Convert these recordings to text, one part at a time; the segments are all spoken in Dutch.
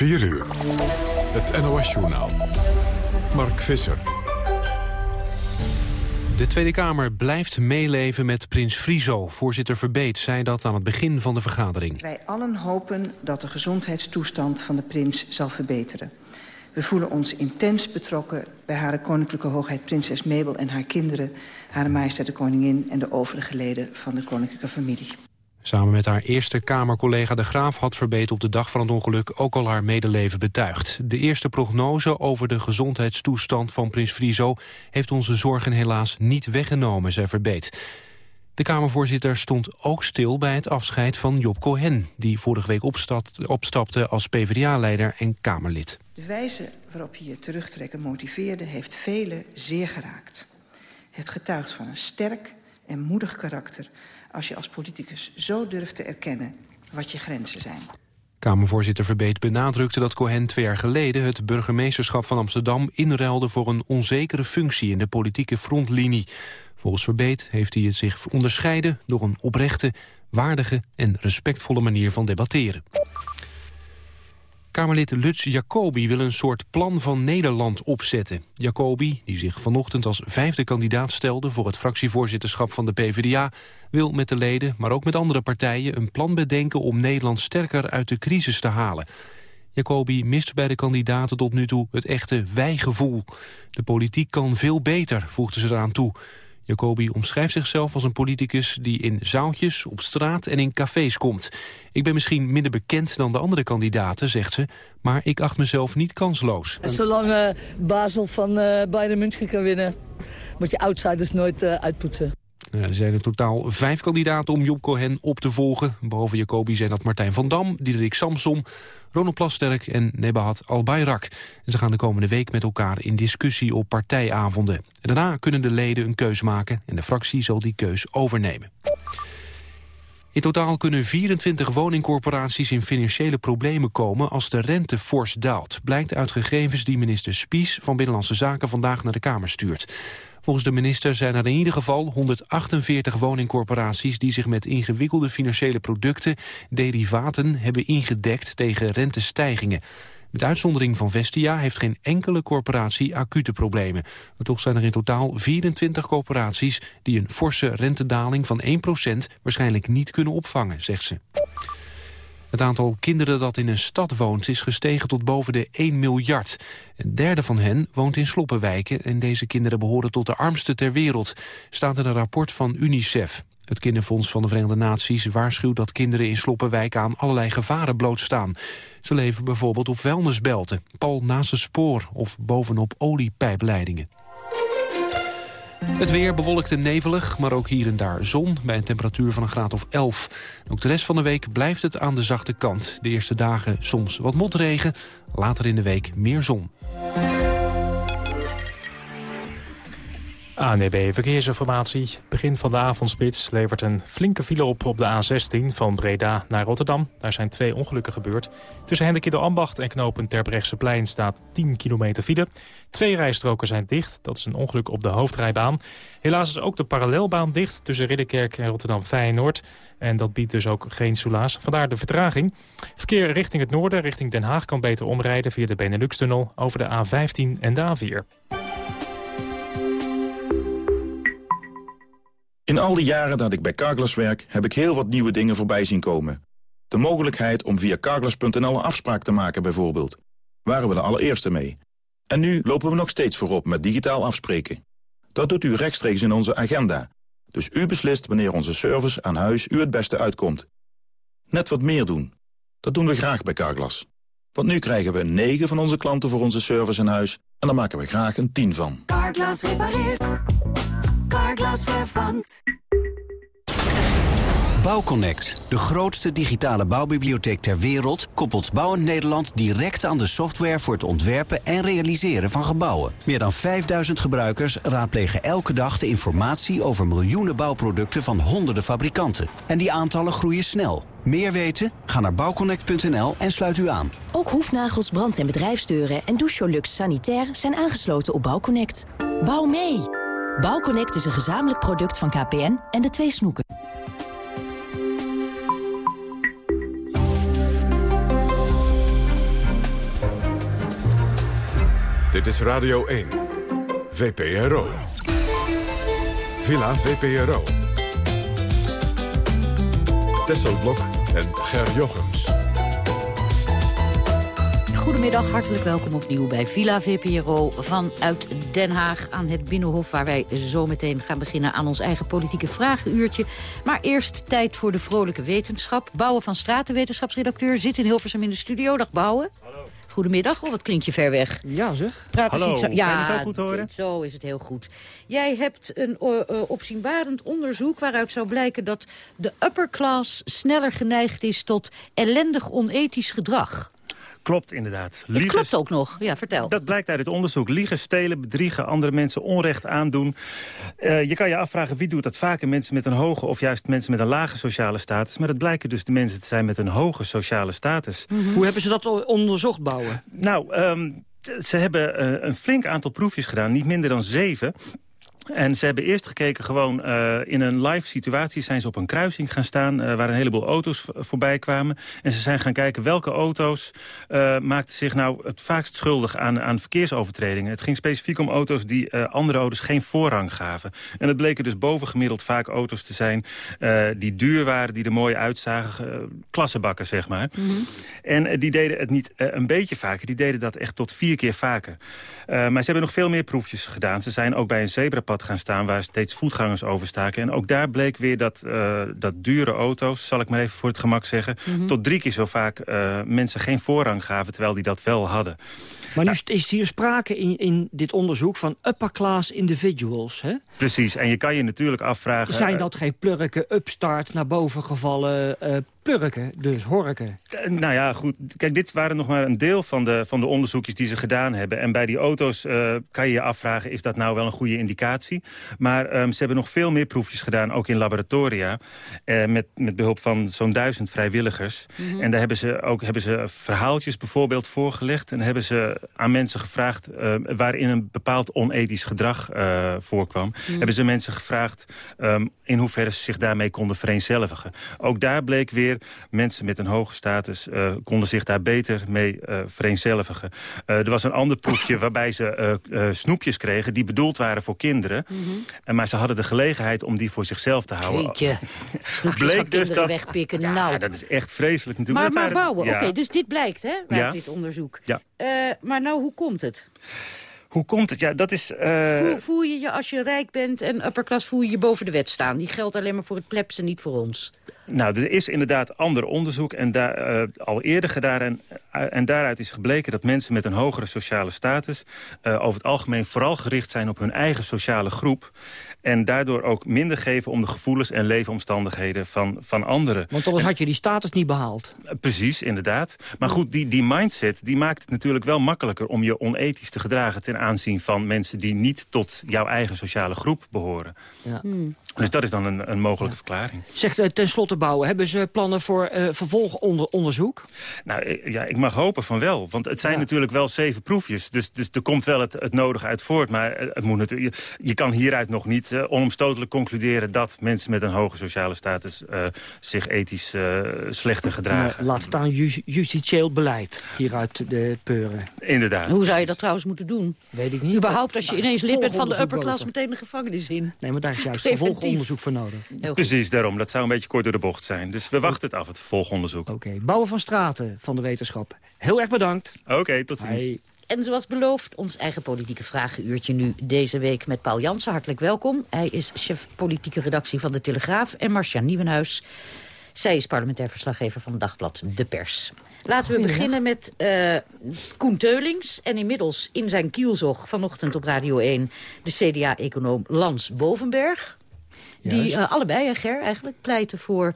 4 uur. Het NOS-journaal. Mark Visser. De Tweede Kamer blijft meeleven met prins Friso. Voorzitter Verbeet zei dat aan het begin van de vergadering. Wij allen hopen dat de gezondheidstoestand van de prins zal verbeteren. We voelen ons intens betrokken bij Hare Koninklijke Hoogheid Prinses Mabel en haar kinderen... Hare Majesteit de Koningin en de overige leden van de koninklijke familie. Samen met haar eerste Kamercollega De Graaf had Verbeet op de dag van het ongeluk ook al haar medeleven betuigd. De eerste prognose over de gezondheidstoestand van prins Friso heeft onze zorgen helaas niet weggenomen, zei Verbeet. De Kamervoorzitter stond ook stil bij het afscheid van Job Cohen... die vorige week opstapte als PvdA-leider en Kamerlid. De wijze waarop je je terugtrekken motiveerde heeft velen zeer geraakt. Het getuigt van een sterk en moedig karakter als je als politicus zo durft te erkennen wat je grenzen zijn. Kamervoorzitter Verbeet benadrukte dat Cohen twee jaar geleden... het burgemeesterschap van Amsterdam inruilde voor een onzekere functie... in de politieke frontlinie. Volgens Verbeet heeft hij het zich onderscheiden... door een oprechte, waardige en respectvolle manier van debatteren. Kamerlid Lutz Jacobi wil een soort plan van Nederland opzetten. Jacobi, die zich vanochtend als vijfde kandidaat stelde... voor het fractievoorzitterschap van de PvdA... wil met de leden, maar ook met andere partijen... een plan bedenken om Nederland sterker uit de crisis te halen. Jacobi mist bij de kandidaten tot nu toe het echte wijgevoel. De politiek kan veel beter, voegde ze eraan toe. Jacobi omschrijft zichzelf als een politicus die in zaaltjes, op straat en in cafés komt. Ik ben misschien minder bekend dan de andere kandidaten, zegt ze, maar ik acht mezelf niet kansloos. Zolang uh, Basel van uh, Bayern München kan winnen, moet je outsiders nooit uh, uitpoetsen. Er zijn in totaal vijf kandidaten om Job Cohen op te volgen. Behalve Jacobi zijn dat Martijn van Dam, Diederik Samsom, Ronald Plasterk en Nebahat Al-Bayrak. Ze gaan de komende week met elkaar in discussie op partijavonden. En daarna kunnen de leden een keus maken en de fractie zal die keus overnemen. In totaal kunnen 24 woningcorporaties in financiële problemen komen als de rente fors daalt. Blijkt uit gegevens die minister Spies van Binnenlandse Zaken vandaag naar de Kamer stuurt. Volgens de minister zijn er in ieder geval 148 woningcorporaties... die zich met ingewikkelde financiële producten, derivaten... hebben ingedekt tegen rentestijgingen. Met uitzondering van Vestia heeft geen enkele corporatie acute problemen. Maar toch zijn er in totaal 24 corporaties... die een forse rentedaling van 1% waarschijnlijk niet kunnen opvangen, zegt ze. Het aantal kinderen dat in een stad woont is gestegen tot boven de 1 miljard. Een derde van hen woont in sloppenwijken en deze kinderen behoren tot de armste ter wereld, staat in een rapport van UNICEF. Het kinderfonds van de Verenigde Naties waarschuwt dat kinderen in sloppenwijken aan allerlei gevaren blootstaan. Ze leven bijvoorbeeld op vuilnisbelten, pal naast het spoor of bovenop oliepijpleidingen. Het weer bewolkt en nevelig, maar ook hier en daar zon... bij een temperatuur van een graad of 11. Ook de rest van de week blijft het aan de zachte kant. De eerste dagen soms wat motregen, later in de week meer zon. ANEB Verkeersinformatie. Begin van de avondspits levert een flinke file op op de A16 van Breda naar Rotterdam. Daar zijn twee ongelukken gebeurd. Tussen Hendrik Ambacht en knopen Terbrechtseplein staat 10 kilometer file. Twee rijstroken zijn dicht. Dat is een ongeluk op de hoofdrijbaan. Helaas is ook de parallelbaan dicht tussen Ridderkerk en Rotterdam-Feyenoord. En dat biedt dus ook geen soelaas. Vandaar de vertraging. Verkeer richting het noorden, richting Den Haag... kan beter omrijden via de Benelux-tunnel over de A15 en de A4. In al die jaren dat ik bij Carglass werk, heb ik heel wat nieuwe dingen voorbij zien komen. De mogelijkheid om via carglass.nl een afspraak te maken bijvoorbeeld. Waren we de allereerste mee. En nu lopen we nog steeds voorop met digitaal afspreken. Dat doet u rechtstreeks in onze agenda. Dus u beslist wanneer onze service aan huis u het beste uitkomt. Net wat meer doen. Dat doen we graag bij Carglass. Want nu krijgen we 9 van onze klanten voor onze service aan huis... en daar maken we graag een 10 van. Carglass repareert. Carglass vervangt. Bouwconnect, de grootste digitale bouwbibliotheek ter wereld... koppelt Bouwend Nederland direct aan de software... voor het ontwerpen en realiseren van gebouwen. Meer dan 5000 gebruikers raadplegen elke dag de informatie... over miljoenen bouwproducten van honderden fabrikanten. En die aantallen groeien snel. Meer weten? Ga naar bouwconnect.nl en sluit u aan. Ook hoefnagels, brand- en bedrijfsdeuren en douche Sanitair... zijn aangesloten op Bouwconnect. Bouw mee! Bouwconnect is een gezamenlijk product van KPN en de twee snoeken. Dit is Radio 1, VPRO. Villa VPRO. Tesselblok en Ger Jochems. Goedemiddag, hartelijk welkom opnieuw bij Villa VPRO vanuit Den Haag aan het Binnenhof... waar wij zo meteen gaan beginnen aan ons eigen politieke vragenuurtje. Maar eerst tijd voor de vrolijke wetenschap. Bouwen van Straten, wetenschapsredacteur, zit in Hilversum in de studio. Dag Bouwen. Hallo. Goedemiddag. Oh, wat klinkt je ver weg. Ja, zeg. Praat Hallo, iets... Ja, kan je me zo goed horen? zo is het heel goed. Jij hebt een uh, uh, opzienbarend onderzoek waaruit zou blijken dat de upper class sneller geneigd is tot ellendig onethisch gedrag. Klopt inderdaad. Het klopt ook nog. Ja, vertel. Dat blijkt uit het onderzoek. Liegen, stelen, bedriegen, andere mensen onrecht aandoen. Uh, je kan je afvragen wie doet dat vaker. Mensen met een hoge of juist mensen met een lage sociale status. Maar dat blijken dus de mensen te zijn met een hoge sociale status. Mm -hmm. Hoe hebben ze dat onderzocht, Bouwen? Nou, um, ze hebben uh, een flink aantal proefjes gedaan. Niet minder dan zeven. En ze hebben eerst gekeken gewoon uh, in een live situatie... zijn ze op een kruising gaan staan uh, waar een heleboel auto's voorbij kwamen. En ze zijn gaan kijken welke auto's uh, maakten zich nou het vaakst schuldig aan, aan verkeersovertredingen. Het ging specifiek om auto's die andere auto's geen voorrang gaven. En het bleken dus bovengemiddeld vaak auto's te zijn die duur waren... die er mooi uitzagen, klassenbakken zeg maar. Mm -hmm. En die deden het niet een beetje vaker, die deden dat echt tot vier keer vaker. Maar ze hebben nog veel meer proefjes gedaan. Ze zijn ook bij een zebrapad gaan staan waar steeds voetgangers overstaken. En ook daar bleek weer dat, uh, dat dure auto's, zal ik maar even voor het gemak zeggen... Mm -hmm. tot drie keer zo vaak uh, mensen geen voorrang gaven, terwijl die dat wel hadden. Maar nu is hier sprake in, in dit onderzoek van upper class individuals, hè? Precies, en je kan je natuurlijk afvragen... Zijn dat geen plurken, upstart, naar boven gevallen uh, plurken, dus horken? Nou ja, goed. Kijk, dit waren nog maar een deel van de, van de onderzoekjes die ze gedaan hebben. En bij die auto's uh, kan je je afvragen, is dat nou wel een goede indicatie? Maar um, ze hebben nog veel meer proefjes gedaan, ook in laboratoria. Uh, met, met behulp van zo'n duizend vrijwilligers. Mm -hmm. En daar hebben ze ook hebben ze verhaaltjes bijvoorbeeld voorgelegd. En hebben ze aan mensen gevraagd uh, waarin een bepaald onethisch gedrag uh, voorkwam. Mm. Hebben ze mensen gevraagd um, in hoeverre ze zich daarmee konden vereenzelvigen. Ook daar bleek weer, mensen met een hoge status uh, konden zich daar beter mee vereenzelvigen. er was een ander proefje waarbij ze snoepjes kregen die bedoeld waren voor kinderen. Mm -hmm. maar ze hadden de gelegenheid om die voor zichzelf te houden. Jeetje, bleek dus dat, wegpikken. Ja, nou. dat is echt vreselijk natuurlijk. Maar, maar bouwen, ja. oké, okay, dus dit blijkt hè, ja. dit onderzoek. Ja. maar nou, hoe komt het? Hoe komt het? Ja, dat is... Uh... Voel, voel, je je als je rijk bent en upperclass voel je je boven de wet staan? Die geldt alleen maar voor het plebs en niet voor ons. Nou, er is inderdaad ander onderzoek en daar, uh, al eerder gedaan. En, uh, en daaruit is gebleken dat mensen met een hogere sociale status... over het algemeen vooral gericht zijn op hun eigen sociale groep. En daardoor ook minder geven om de gevoelens en leefomstandigheden van, van anderen. Want anders had je die status niet behaald. Precies, inderdaad. Maar goed, die, die mindset die maakt het natuurlijk wel makkelijker... om je onethisch te gedragen ten aanzien van mensen... die niet tot jouw eigen sociale groep behoren. Ja. Hmm. Dus dat is dan een, een mogelijke ja. verklaring. Zegt uh, ten slotte bouwen, hebben ze plannen voor uh, vervolgonderzoek? Nou ja, ik mag hopen van wel. Want het zijn ja. natuurlijk wel zeven proefjes. Dus, dus er komt wel het, het nodige uit voort. Maar het moet natuurlijk, je, je kan hieruit nog niet uh, onomstotelijk concluderen... dat mensen met een hoge sociale status zich ethisch slechter gedragen. laat staan ju justitieel beleid hieruit de peuren. Inderdaad. Hoe zou je dat trouwens moeten doen? Weet ik niet. Überhaupt als je nou, ineens lid bent van de upperclass meteen de gevangenis in. Nee, maar daar is juist vervolgonderzoek voor nodig. Precies, daarom. Dat zou een beetje kort door de bocht zijn. Dus we wachten het af, het vervolgonderzoek. Oké, okay. Bouwen van Straten van de wetenschap. Heel erg bedankt. Oké, okay, tot ziens. En zoals beloofd, ons eigen politieke vragenuurtje nu deze week met Paul Jansen. Hartelijk welkom. Hij is chef politieke redactie van De Telegraaf. En Marcia Nieuwenhuis. Zij is parlementair verslaggever van het dagblad De Pers. Laten we beginnen met uh, Koen Teulings. En inmiddels in zijn kielzog vanochtend op Radio 1... de CDA-econoom Lans Bovenberg. Die uh, allebei, Ger, eigenlijk pleiten voor...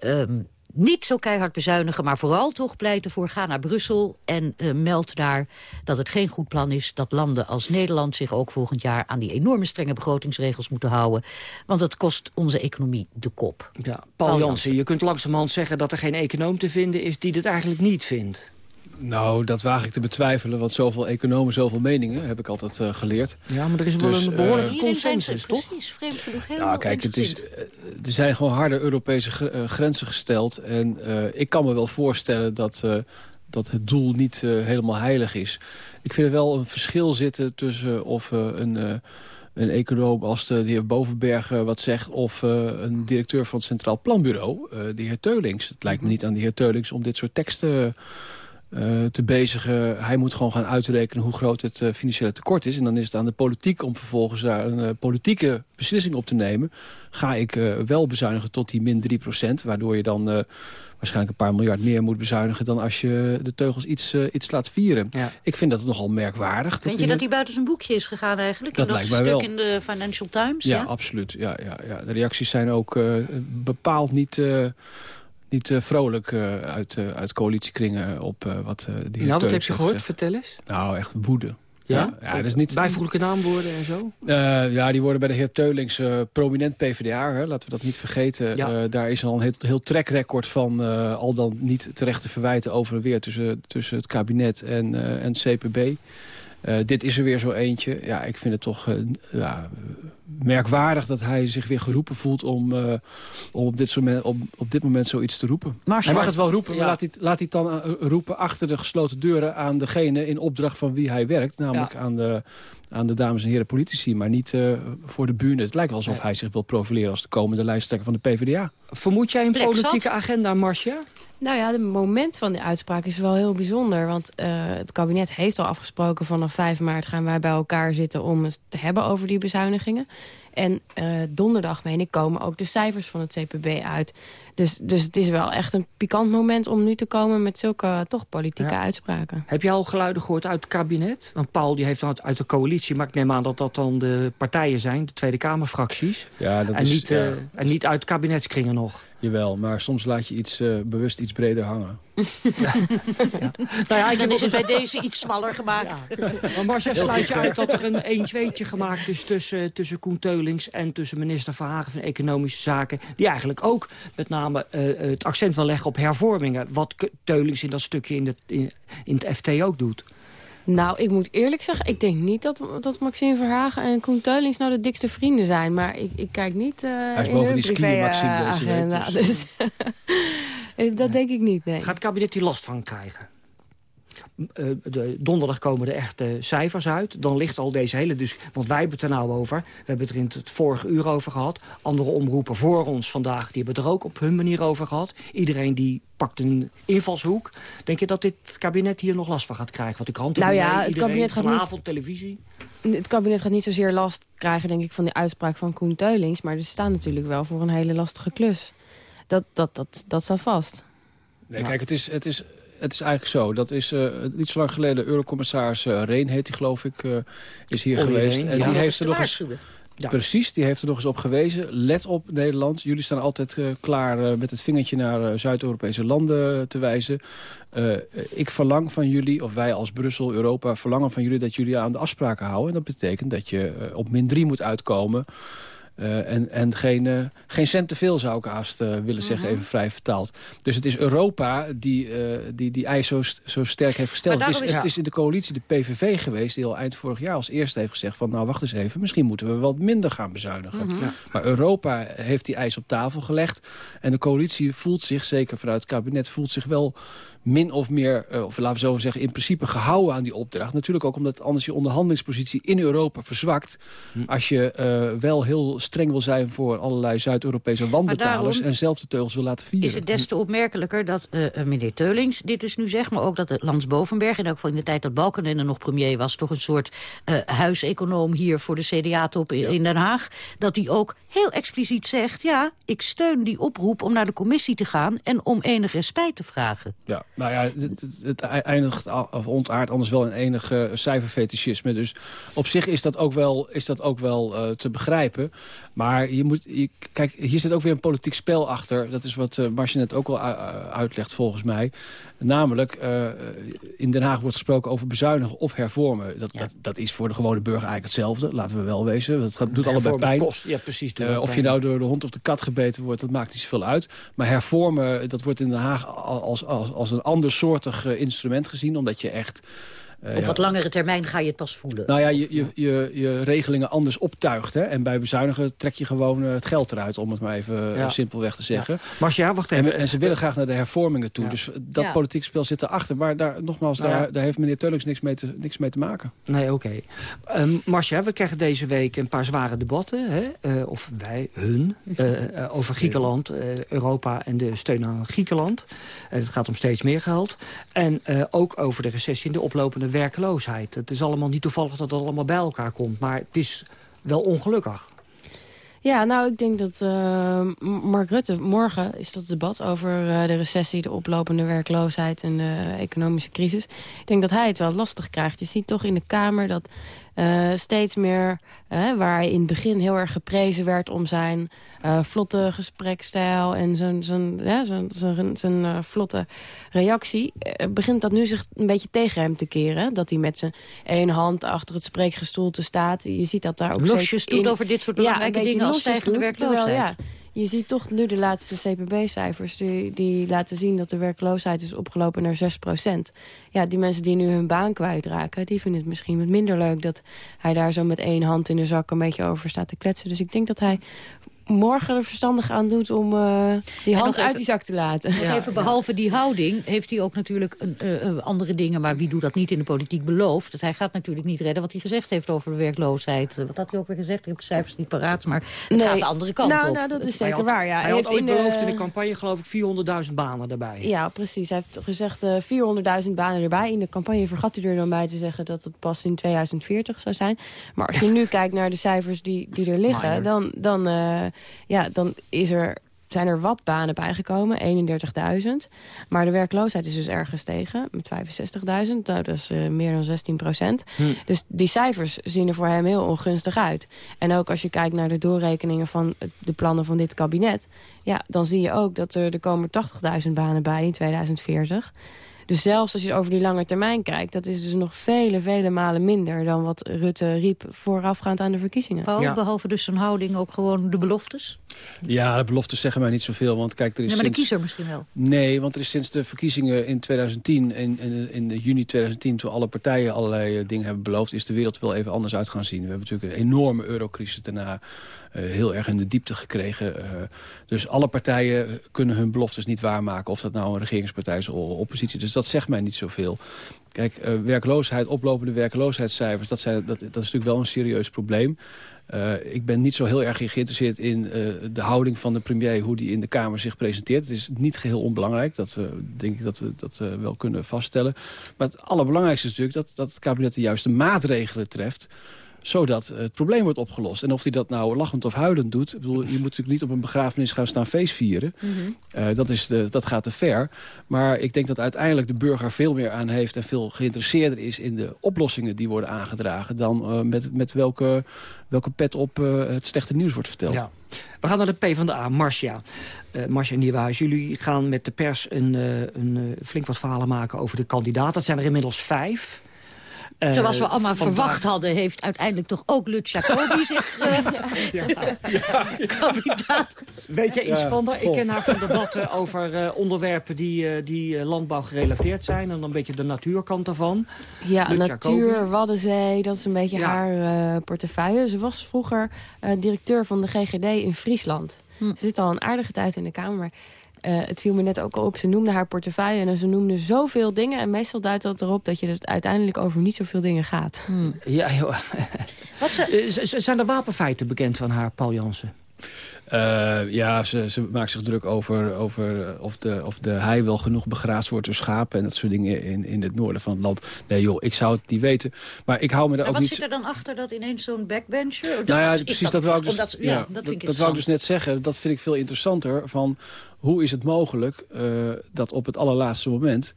Um, niet zo keihard bezuinigen, maar vooral toch pleiten voor... ga naar Brussel en uh, meld daar dat het geen goed plan is... dat landen als Nederland zich ook volgend jaar... aan die enorme strenge begrotingsregels moeten houden. Want dat kost onze economie de kop. Ja, Paul, Paul Jansen, je kunt langzamerhand zeggen... dat er geen econoom te vinden is die dit eigenlijk niet vindt. Nou, dat waag ik te betwijfelen, want zoveel economen, zoveel meningen, heb ik altijd uh, geleerd. Ja, maar er is wel dus, een behoorlijke uh, consensus, toch? Precies, vreemd genoeg helemaal Nou, kijk, het is, uh, er zijn gewoon harde Europese grenzen gesteld. En ik kan me wel voorstellen dat dat het doel niet helemaal heilig is. Ik vind er wel een verschil zitten tussen of een een econoom als de, heer Bovenberg wat zegt... of een directeur van het Centraal Planbureau, de heer Teulings. Het lijkt me niet aan de heer Teulings om dit soort teksten uh, te bezigen. Hij moet gewoon gaan uitrekenen hoe groot het uh, financiële tekort is. En dan is het aan de politiek om vervolgens daar een uh, politieke beslissing op te nemen. Ga ik wel bezuinigen tot die min 3% Waardoor je dan waarschijnlijk een paar miljard meer moet bezuinigen... dan als je de teugels iets, iets laat vieren. Ja. Ik vind dat nogal merkwaardig. Vind je dat hij buiten zijn boekje is gegaan eigenlijk? Dat, dat lijkt mij stuk in de Financial Times? Ja, ja? absoluut. Ja, ja, ja. De reacties zijn ook bepaald niet niet uh, vrolijk uh, uit, uh, uit coalitiekringen op wat die Nou, wat heb je gehoord? Vertel eens. Nou, echt woede. Ja? ja, ja dus niet... Bijvoeglijke naamwoorden en zo? ja, die worden bij de heer Teulings prominent PvdA. Hè, laten we dat niet vergeten. Ja. daar is al een heel, heel trackrecord van al dan niet terecht te verwijten over en weer... tussen, tussen het kabinet en, en het CPB. dit is er weer zo eentje. Ja, ik vind het toch ja, merkwaardig dat hij zich weer geroepen voelt om, uh, om op, dit moment, op, op dit moment zoiets te roepen. Maar hij mag het wel roepen, maar laat hij, laat hij het dan uh, roepen achter de gesloten deuren aan degene in opdracht van wie hij werkt. Namelijk aan, de, aan de dames en heren politici, maar niet uh, voor de bühne. Het lijkt wel alsof hij zich wil profileren als de komende lijsttrekker van de PvdA. Vermoed jij een politieke agenda, Marcia? Nou ja, het moment van de uitspraak is wel heel bijzonder. Want uh, het kabinet heeft al afgesproken vanaf 5 maart gaan wij bij elkaar zitten om het te hebben over die bezuinigingen. En uh, donderdag, meen ik, komen ook de cijfers van het CPB uit. Dus, dus het is wel echt een pikant moment om nu te komen met zulke uh, toch politieke ja. uitspraken. Heb je al geluiden gehoord uit het kabinet? Want Paul die heeft dan uit de coalitie, maar ik neem aan dat dat dan de partijen zijn, de Tweede Kamerfracties. Ja, dat en, is, niet, ja. uh, en niet uit kabinetskringen nog. Jawel, maar soms laat je iets uh, bewust iets breder hangen. ja. Nou ja, ik dan is het bij deze iets smaller gemaakt. Ja. Maar Marcia, sluit je uit dat er een eentweetje gemaakt is tussen, tussen Koen Teulings... en tussen minister Verhagen van Economische Zaken... die eigenlijk ook met name uh, het accent wil leggen op hervormingen. Wat Teulings in dat stukje in, de, in, in het FT ook doet. Nou, ik moet eerlijk zeggen, ik denk niet dat, dat Maxime Verhagen en Koen Teulings nou de dikste vrienden zijn. Maar ik, ik kijk niet uh, Hij is in boven hun die privé Maxime uh, week, agenda. dus, Dus, dat denk ik niet, nee. Gaat het kabinet hier last van krijgen? Uh, de, donderdag komen de echte cijfers uit. Dan ligt al deze hele... Dus, want wij hebben het er nou over. We hebben het er in het vorige uur over gehad. Andere omroepen voor ons vandaag... die hebben het er ook op hun manier over gehad. Iedereen die pakt een invalshoek. Denk je dat dit kabinet hier nog last van gaat krijgen? Want de kranten nou ja, mee, het kabinet gaat vanavond niet, televisie. Het kabinet gaat niet zozeer last krijgen, denk ik, van de uitspraak van Koen Teulings. Maar ze staan natuurlijk wel voor een hele lastige klus. Dat, dat, dat, dat staat vast. Nee, kijk, het is, het is het is eigenlijk zo. Dat is uh, niet zo lang geleden Eurocommissaris uh, Reen, heet hij geloof ik, uh, is hier Olly geweest. En ja. die heeft er nog eens... Ja. Precies, die heeft er nog eens op gewezen. Let op Nederland, jullie staan altijd uh, klaar uh, met het vingertje naar uh, Zuid-Europese landen te wijzen. ik verlang van jullie, of wij als Brussel, Europa, verlangen van jullie dat jullie aan de afspraken houden. En dat betekent dat je op min 3 moet uitkomen. Uh, en en geen, uh, geen cent te veel zou ik haast uh, willen zeggen, Mhm. even vrij vertaald. Dus het is Europa die die, die eis zo, zo sterk heeft gesteld. Het is, is- het is in de coalitie de PVV geweest die al eind vorig jaar als eerste heeft gezegd van... nou, wacht eens even, misschien moeten we wat minder gaan bezuinigen. Mhm. Ja. Maar Europa heeft die eis op tafel gelegd. En de coalitie voelt zich, zeker vanuit het kabinet, voelt zich wel min of meer, uh, of laten we zo zeggen, in principe gehouden aan die opdracht. Natuurlijk ook omdat anders je onderhandelingspositie in Europa verzwakt. Hm. Als je uh, wel heel streng wil zijn voor allerlei Zuid-Europese wanbetalers... en zelf de teugels wil laten vieren. Is het des te opmerkelijker dat uh, meneer Teulings dit dus nu zegt... maar ook dat Lans Bovenberg, in elk geval in de tijd dat Balkenende nog premier was... toch een soort huiseconoom hier voor de CDA-top in, ja. in Den Haag... dat hij ook heel expliciet zegt... ja, ik steun die oproep om naar de commissie te gaan... en om enig respijt te vragen. Ja, nou ja, het, het, eindigt of ontaard anders wel in enig cijferfetischisme. Dus op zich is dat ook wel, is dat ook wel uh, te begrijpen. Maar je moet, je, kijk, hier zit ook weer een politiek spel achter. Dat is wat uh, Marcia net ook al uitlegt volgens mij. Namelijk, uh, in Den Haag wordt gesproken over bezuinigen of hervormen. Dat, ja. dat, dat is voor de gewone burger eigenlijk hetzelfde. Laten we wel wezen. Dat gaat, doet allebei pijn. Kost, ja, precies. Uh, of je nou door de hond of de kat gebeten wordt, dat maakt niet zoveel uit. Maar hervormen, dat wordt in Den Haag als, als, als een andersoortig uh, instrument gezien. Omdat je echt Op wat langere termijn ga je het pas voelen. Nou ja, je, je, je, je regelingen anders optuigt. Hè? En bij bezuinigen trek je gewoon het geld eruit, om het maar even simpelweg te zeggen. Ja. Maar ja, wacht even. En, en, ze willen graag naar de hervormingen toe. Dus dat politiek spel zit erachter. Maar daar, nogmaals, nou daar, daar, heeft meneer Teulings niks mee te, niks mee te maken. Nee, oké. Okay. Um, Marcia, we krijgen deze week een paar zware debatten. Hè? Uh, of wij, hun. Uh, over Griekenland, uh, Europa en de steun aan Griekenland. het gaat om steeds meer geld. En ook over de recessie en de oplopende werkloosheid. Het is allemaal niet toevallig dat dat allemaal bij elkaar komt. Maar het is wel ongelukkig. Ja, nou, ik denk dat uh, Mark Rutte... Morgen is dat debat over uh, de recessie, de oplopende werkloosheid... en de economische crisis. Ik denk dat hij het wel lastig krijgt. Je ziet toch in de Kamer dat uh, steeds meer... waar hij in het begin heel erg geprezen werd om zijn uh, vlotte gesprekstijl en zijn, zijn, ja, zijn, zijn, zijn vlotte reactie... Begint dat nu zich een beetje tegen hem te keren. Dat hij met zijn één hand achter het spreekgestoelte staat. Je ziet dat daar ook Losjes doet over dit soort belangrijke ja, dingen als stijgende werkloosheid. ja, je ziet toch nu de laatste CPB-cijfers... Die, die laten zien dat de werkloosheid is opgelopen naar 6% Ja, die mensen die nu hun baan kwijtraken... die vinden het misschien wat minder leuk... dat hij daar zo met één hand in de zak een beetje over staat te kletsen. Dus ik denk dat hij morgen er verstandig aan doet om uh, die hand uit die zak te laten. Ja. Even behalve die houding heeft hij ook natuurlijk een, uh, andere dingen... maar wie doet dat niet in de politiek beloofd. Dat hij gaat natuurlijk niet redden wat hij gezegd heeft over de werkloosheid. wat had hij ook weer gezegd? Ik heb de cijfers niet paraat, maar het gaat de andere kant nou, op. Nou, dat is zeker had, waar, ja. Hij, hij heeft ooit in beloofd in de campagne, geloof ik, 400.000 banen erbij. Ja, precies. Hij heeft gezegd 400.000 banen erbij. In de campagne vergat hij er dan bij te zeggen dat het pas in 2040 zou zijn. Maar als je nu kijkt naar de cijfers die, die er liggen... dan, dan ja, dan is er, zijn er wat banen bijgekomen, 31.000. Maar de werkloosheid is dus erg gestegen met 65.000. Nou, dat is uh, meer dan 16 procent. Hm. Dus die cijfers zien er voor hem heel ongunstig uit. En ook als je kijkt naar de doorrekeningen van de plannen van dit kabinet... ja, dan zie je ook dat er, er komen 80.000 banen bij in 2040... Dus zelfs als je over die lange termijn kijkt... dat is dus nog vele, vele malen minder dan wat Rutte riep... voorafgaand aan de verkiezingen. Paul, behalve dus zijn houding ook gewoon de beloftes? Ja, de beloftes zeggen mij niet zoveel. Want kijk, er is ja, maar sinds... de kiezer misschien wel. Nee, want er is sinds de verkiezingen in 2010... in, in, in juni 2010, toen alle partijen allerlei dingen hebben beloofd... is de wereld wel even anders uit gaan zien. We hebben natuurlijk een enorme eurocrisis daarna... Uh, heel erg in de diepte gekregen. Uh, dus alle partijen kunnen hun beloftes niet waarmaken. Of dat nou een regeringspartij is of oppositie. Dus dat zegt mij niet zoveel. Kijk, uh, werkloosheid, oplopende werkloosheidscijfers... Dat, zijn, dat, dat is natuurlijk wel een serieus probleem. Ik ben niet zo heel erg geïnteresseerd in de houding van de premier... hoe die in de Kamer zich presenteert. Het is niet geheel onbelangrijk. Dat denk ik dat we dat wel kunnen vaststellen. Maar het allerbelangrijkste is natuurlijk... dat, dat het kabinet de juiste maatregelen treft zodat het probleem wordt opgelost. En of hij dat nou lachend of huilend doet... Ik bedoel, je moet natuurlijk niet op een begrafenis gaan staan feestvieren. Mm -hmm. uh, dat, is de, dat gaat te ver. Maar ik denk dat uiteindelijk de burger veel meer aan heeft... en veel geïnteresseerder is in de oplossingen die worden aangedragen... dan uh, met, met welke, welke pet op uh, het slechte nieuws wordt verteld. Ja. We gaan naar de PvdA, Marcia. Uh, Marcia Nieuwenhuis, jullie gaan met de pers een, uh, een uh, flink wat verhalen maken over de kandidaat. Dat zijn er inmiddels vijf. Uh, Zoals we allemaal verwacht hadden, heeft uiteindelijk toch ook Lut Jacobi zich uh, ja, ja, kandidaat Weet je iets van haar? Ik ken haar van debatten over uh, onderwerpen die, die landbouw gerelateerd zijn. En dan een beetje de natuurkant ervan. Ja, Lut natuur, Jacobi. Waddenzee, dat is een beetje haar portefeuille. Ze was vroeger directeur van de GGD in Friesland. Hm. Ze zit al een aardige tijd in de Kamer, maar uh, het viel me net ook al op. Ze noemde haar portefeuille en ze noemde zoveel dingen. En meestal duidt dat erop dat je het uiteindelijk over niet zoveel dingen gaat. Hmm. Ja, joh. Wat ze... Zijn er wapenfeiten bekend van haar, Paul Jansen? Uh, ja, ze, ze, maakt zich druk over, over of, de, of de hei wel genoeg begraasd wordt door schapen... en dat soort dingen in, in het noorden van het land. Nee joh, ik zou het niet weten. Maar ik hou me daar ook wat niet... zit er dan achter dat ineens zo'n backbencher? Dat, nou ja, precies, dat, dat wou ik dus, omdat, ja, ja, dat, vind ik dat wou ik dus net zeggen. Dat vind ik veel interessanter. Van hoe is het mogelijk uh, dat op het allerlaatste moment...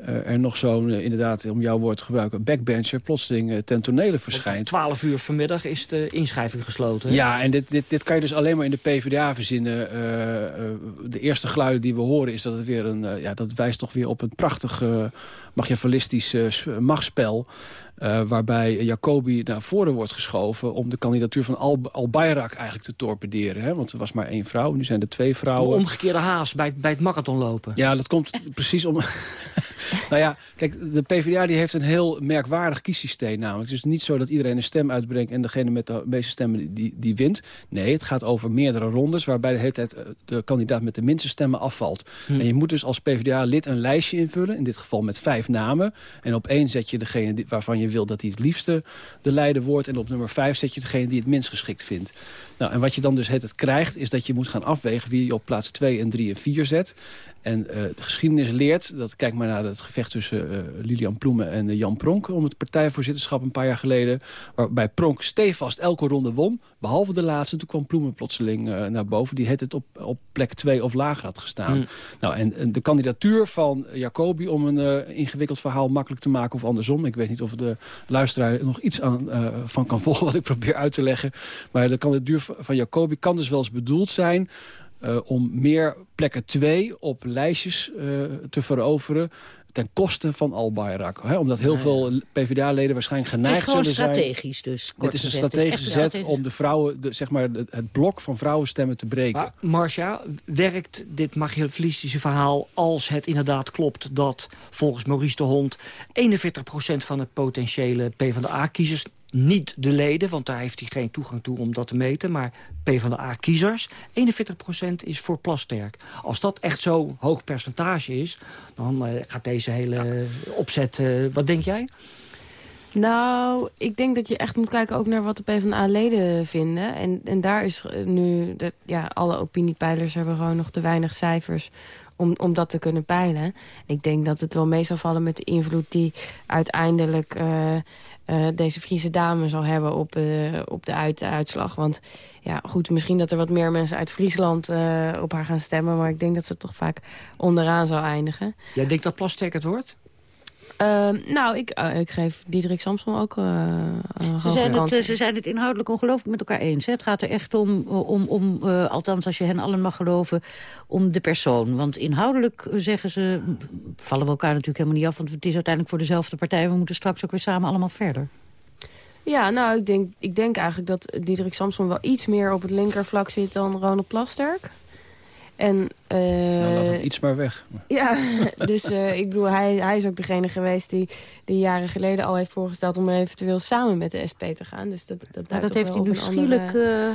Uh, er nog zo'n, uh, inderdaad, om jouw woord te gebruiken... backbencher plotseling uh, ten tonele verschijnt. Om 12 uur vanmiddag is de inschrijving gesloten. Hè? Ja, en dit, dit, dit kan je dus alleen maar in de PvdA verzinnen. de eerste geluiden die we horen is dat het weer een... ja, dat wijst toch weer op een prachtig machiavellistisch machtsspel... Uh, waarbij Jacobi naar voren wordt geschoven... om de kandidatuur van Al, Al Bayrak eigenlijk te torpederen. Hè? Want er was maar één vrouw, nu zijn er twee vrouwen. Een omgekeerde haas bij, bij het marathonlopen. Ja, dat komt precies om... nou ja, kijk, de PvdA die heeft een heel merkwaardig kiessysteem namelijk. Het is niet zo dat iedereen een stem uitbrengt... en degene met de meeste stemmen die, die wint. Nee, het gaat over meerdere rondes... waarbij de hele tijd eh, de kandidaat met de minste stemmen afvalt. Hm. En je moet dus als PvdA-lid een lijstje invullen... in dit geval met vijf namen. En op één zet je degene waarvan je je wil dat hij het liefste de leider wordt. En op nummer 5 zet je degene die het minst geschikt vindt. Nou, en wat je dan dus het, krijgt, is dat je moet gaan afwegen... wie je op plaats 2 en 3 en 4 zet. En uh, de geschiedenis leert, dat kijk maar naar het gevecht tussen uh, Lilian Ploemen en uh, Jan Pronk... om het partijvoorzitterschap een paar jaar geleden... waarbij Pronk stevast elke ronde won, behalve de laatste. Toen kwam Ploemen plotseling naar boven. Die het het op, op plek 2 of lager had gestaan. Mm. Nou, en, en, de kandidatuur van Jacobi om een ingewikkeld verhaal makkelijk te maken... of andersom, ik weet niet of de luisteraar nog iets aan, van kan volgen... wat ik probeer uit te leggen. Maar de kandidatuur van Jacobi kan dus wel eens bedoeld zijn... Uh, om meer plekken twee op lijstjes uh, te veroveren ten koste van Al-Bayrak. Omdat heel veel PvdA-leden waarschijnlijk geneigd zullen zijn... Het is strategisch dus. Het is een strategische zet om de vrouwen, de, zeg maar, het blok van vrouwenstemmen te breken. Maar, Marcia, werkt dit machiavellistische verhaal als het inderdaad klopt... dat volgens Maurice de Hond 41% van het potentiële PvdA-kiezers niet de leden, want daar heeft hij geen toegang toe om dat te meten... maar PvdA-kiezers, 41% is voor Plasterk. Als dat echt zo'n hoog percentage is, dan uh, gaat deze hele opzet... Uh, wat denk jij? Nou, ik denk dat je echt moet kijken ook naar wat de PvdA-leden vinden. En, en daar is nu... Ja, alle opiniepeilers hebben gewoon nog te weinig cijfers om, om dat te kunnen peilen. Ik denk dat het wel mee zal vallen met de invloed die uiteindelijk... Uh, uh, deze Friese dame zal hebben op, uh, op de uit uitslag. Want ja, goed, misschien dat er wat meer mensen uit Friesland uh, op haar gaan stemmen... maar ik denk dat ze toch vaak onderaan zal eindigen. Jij denkt dat Plasterk het wordt? Ehm, nou, ik, uh, ik geef Diederik Samson ook uh, ze, zijn het, eh, ze zijn het inhoudelijk ongelooflijk met elkaar eens. Hè? Het gaat er echt om, om, om althans als je hen allen mag geloven, om de persoon. Want inhoudelijk zeggen ze, vallen we elkaar natuurlijk helemaal niet af... want het is uiteindelijk voor dezelfde partij. We moeten straks ook weer samen allemaal verder. Ja, nou, ik denk, ik denk eigenlijk dat Diederik Samson wel iets meer op het linkervlak zit dan Ronald Plasterk. En, uh, nou, laat het iets maar weg. Ja, dus uh, ik bedoel, hij, hij is ook degene geweest die, die jaren geleden al heeft voorgesteld... om eventueel samen met de SP te gaan. Dus dat, dat, dat heeft hij nu schielijk... Andere...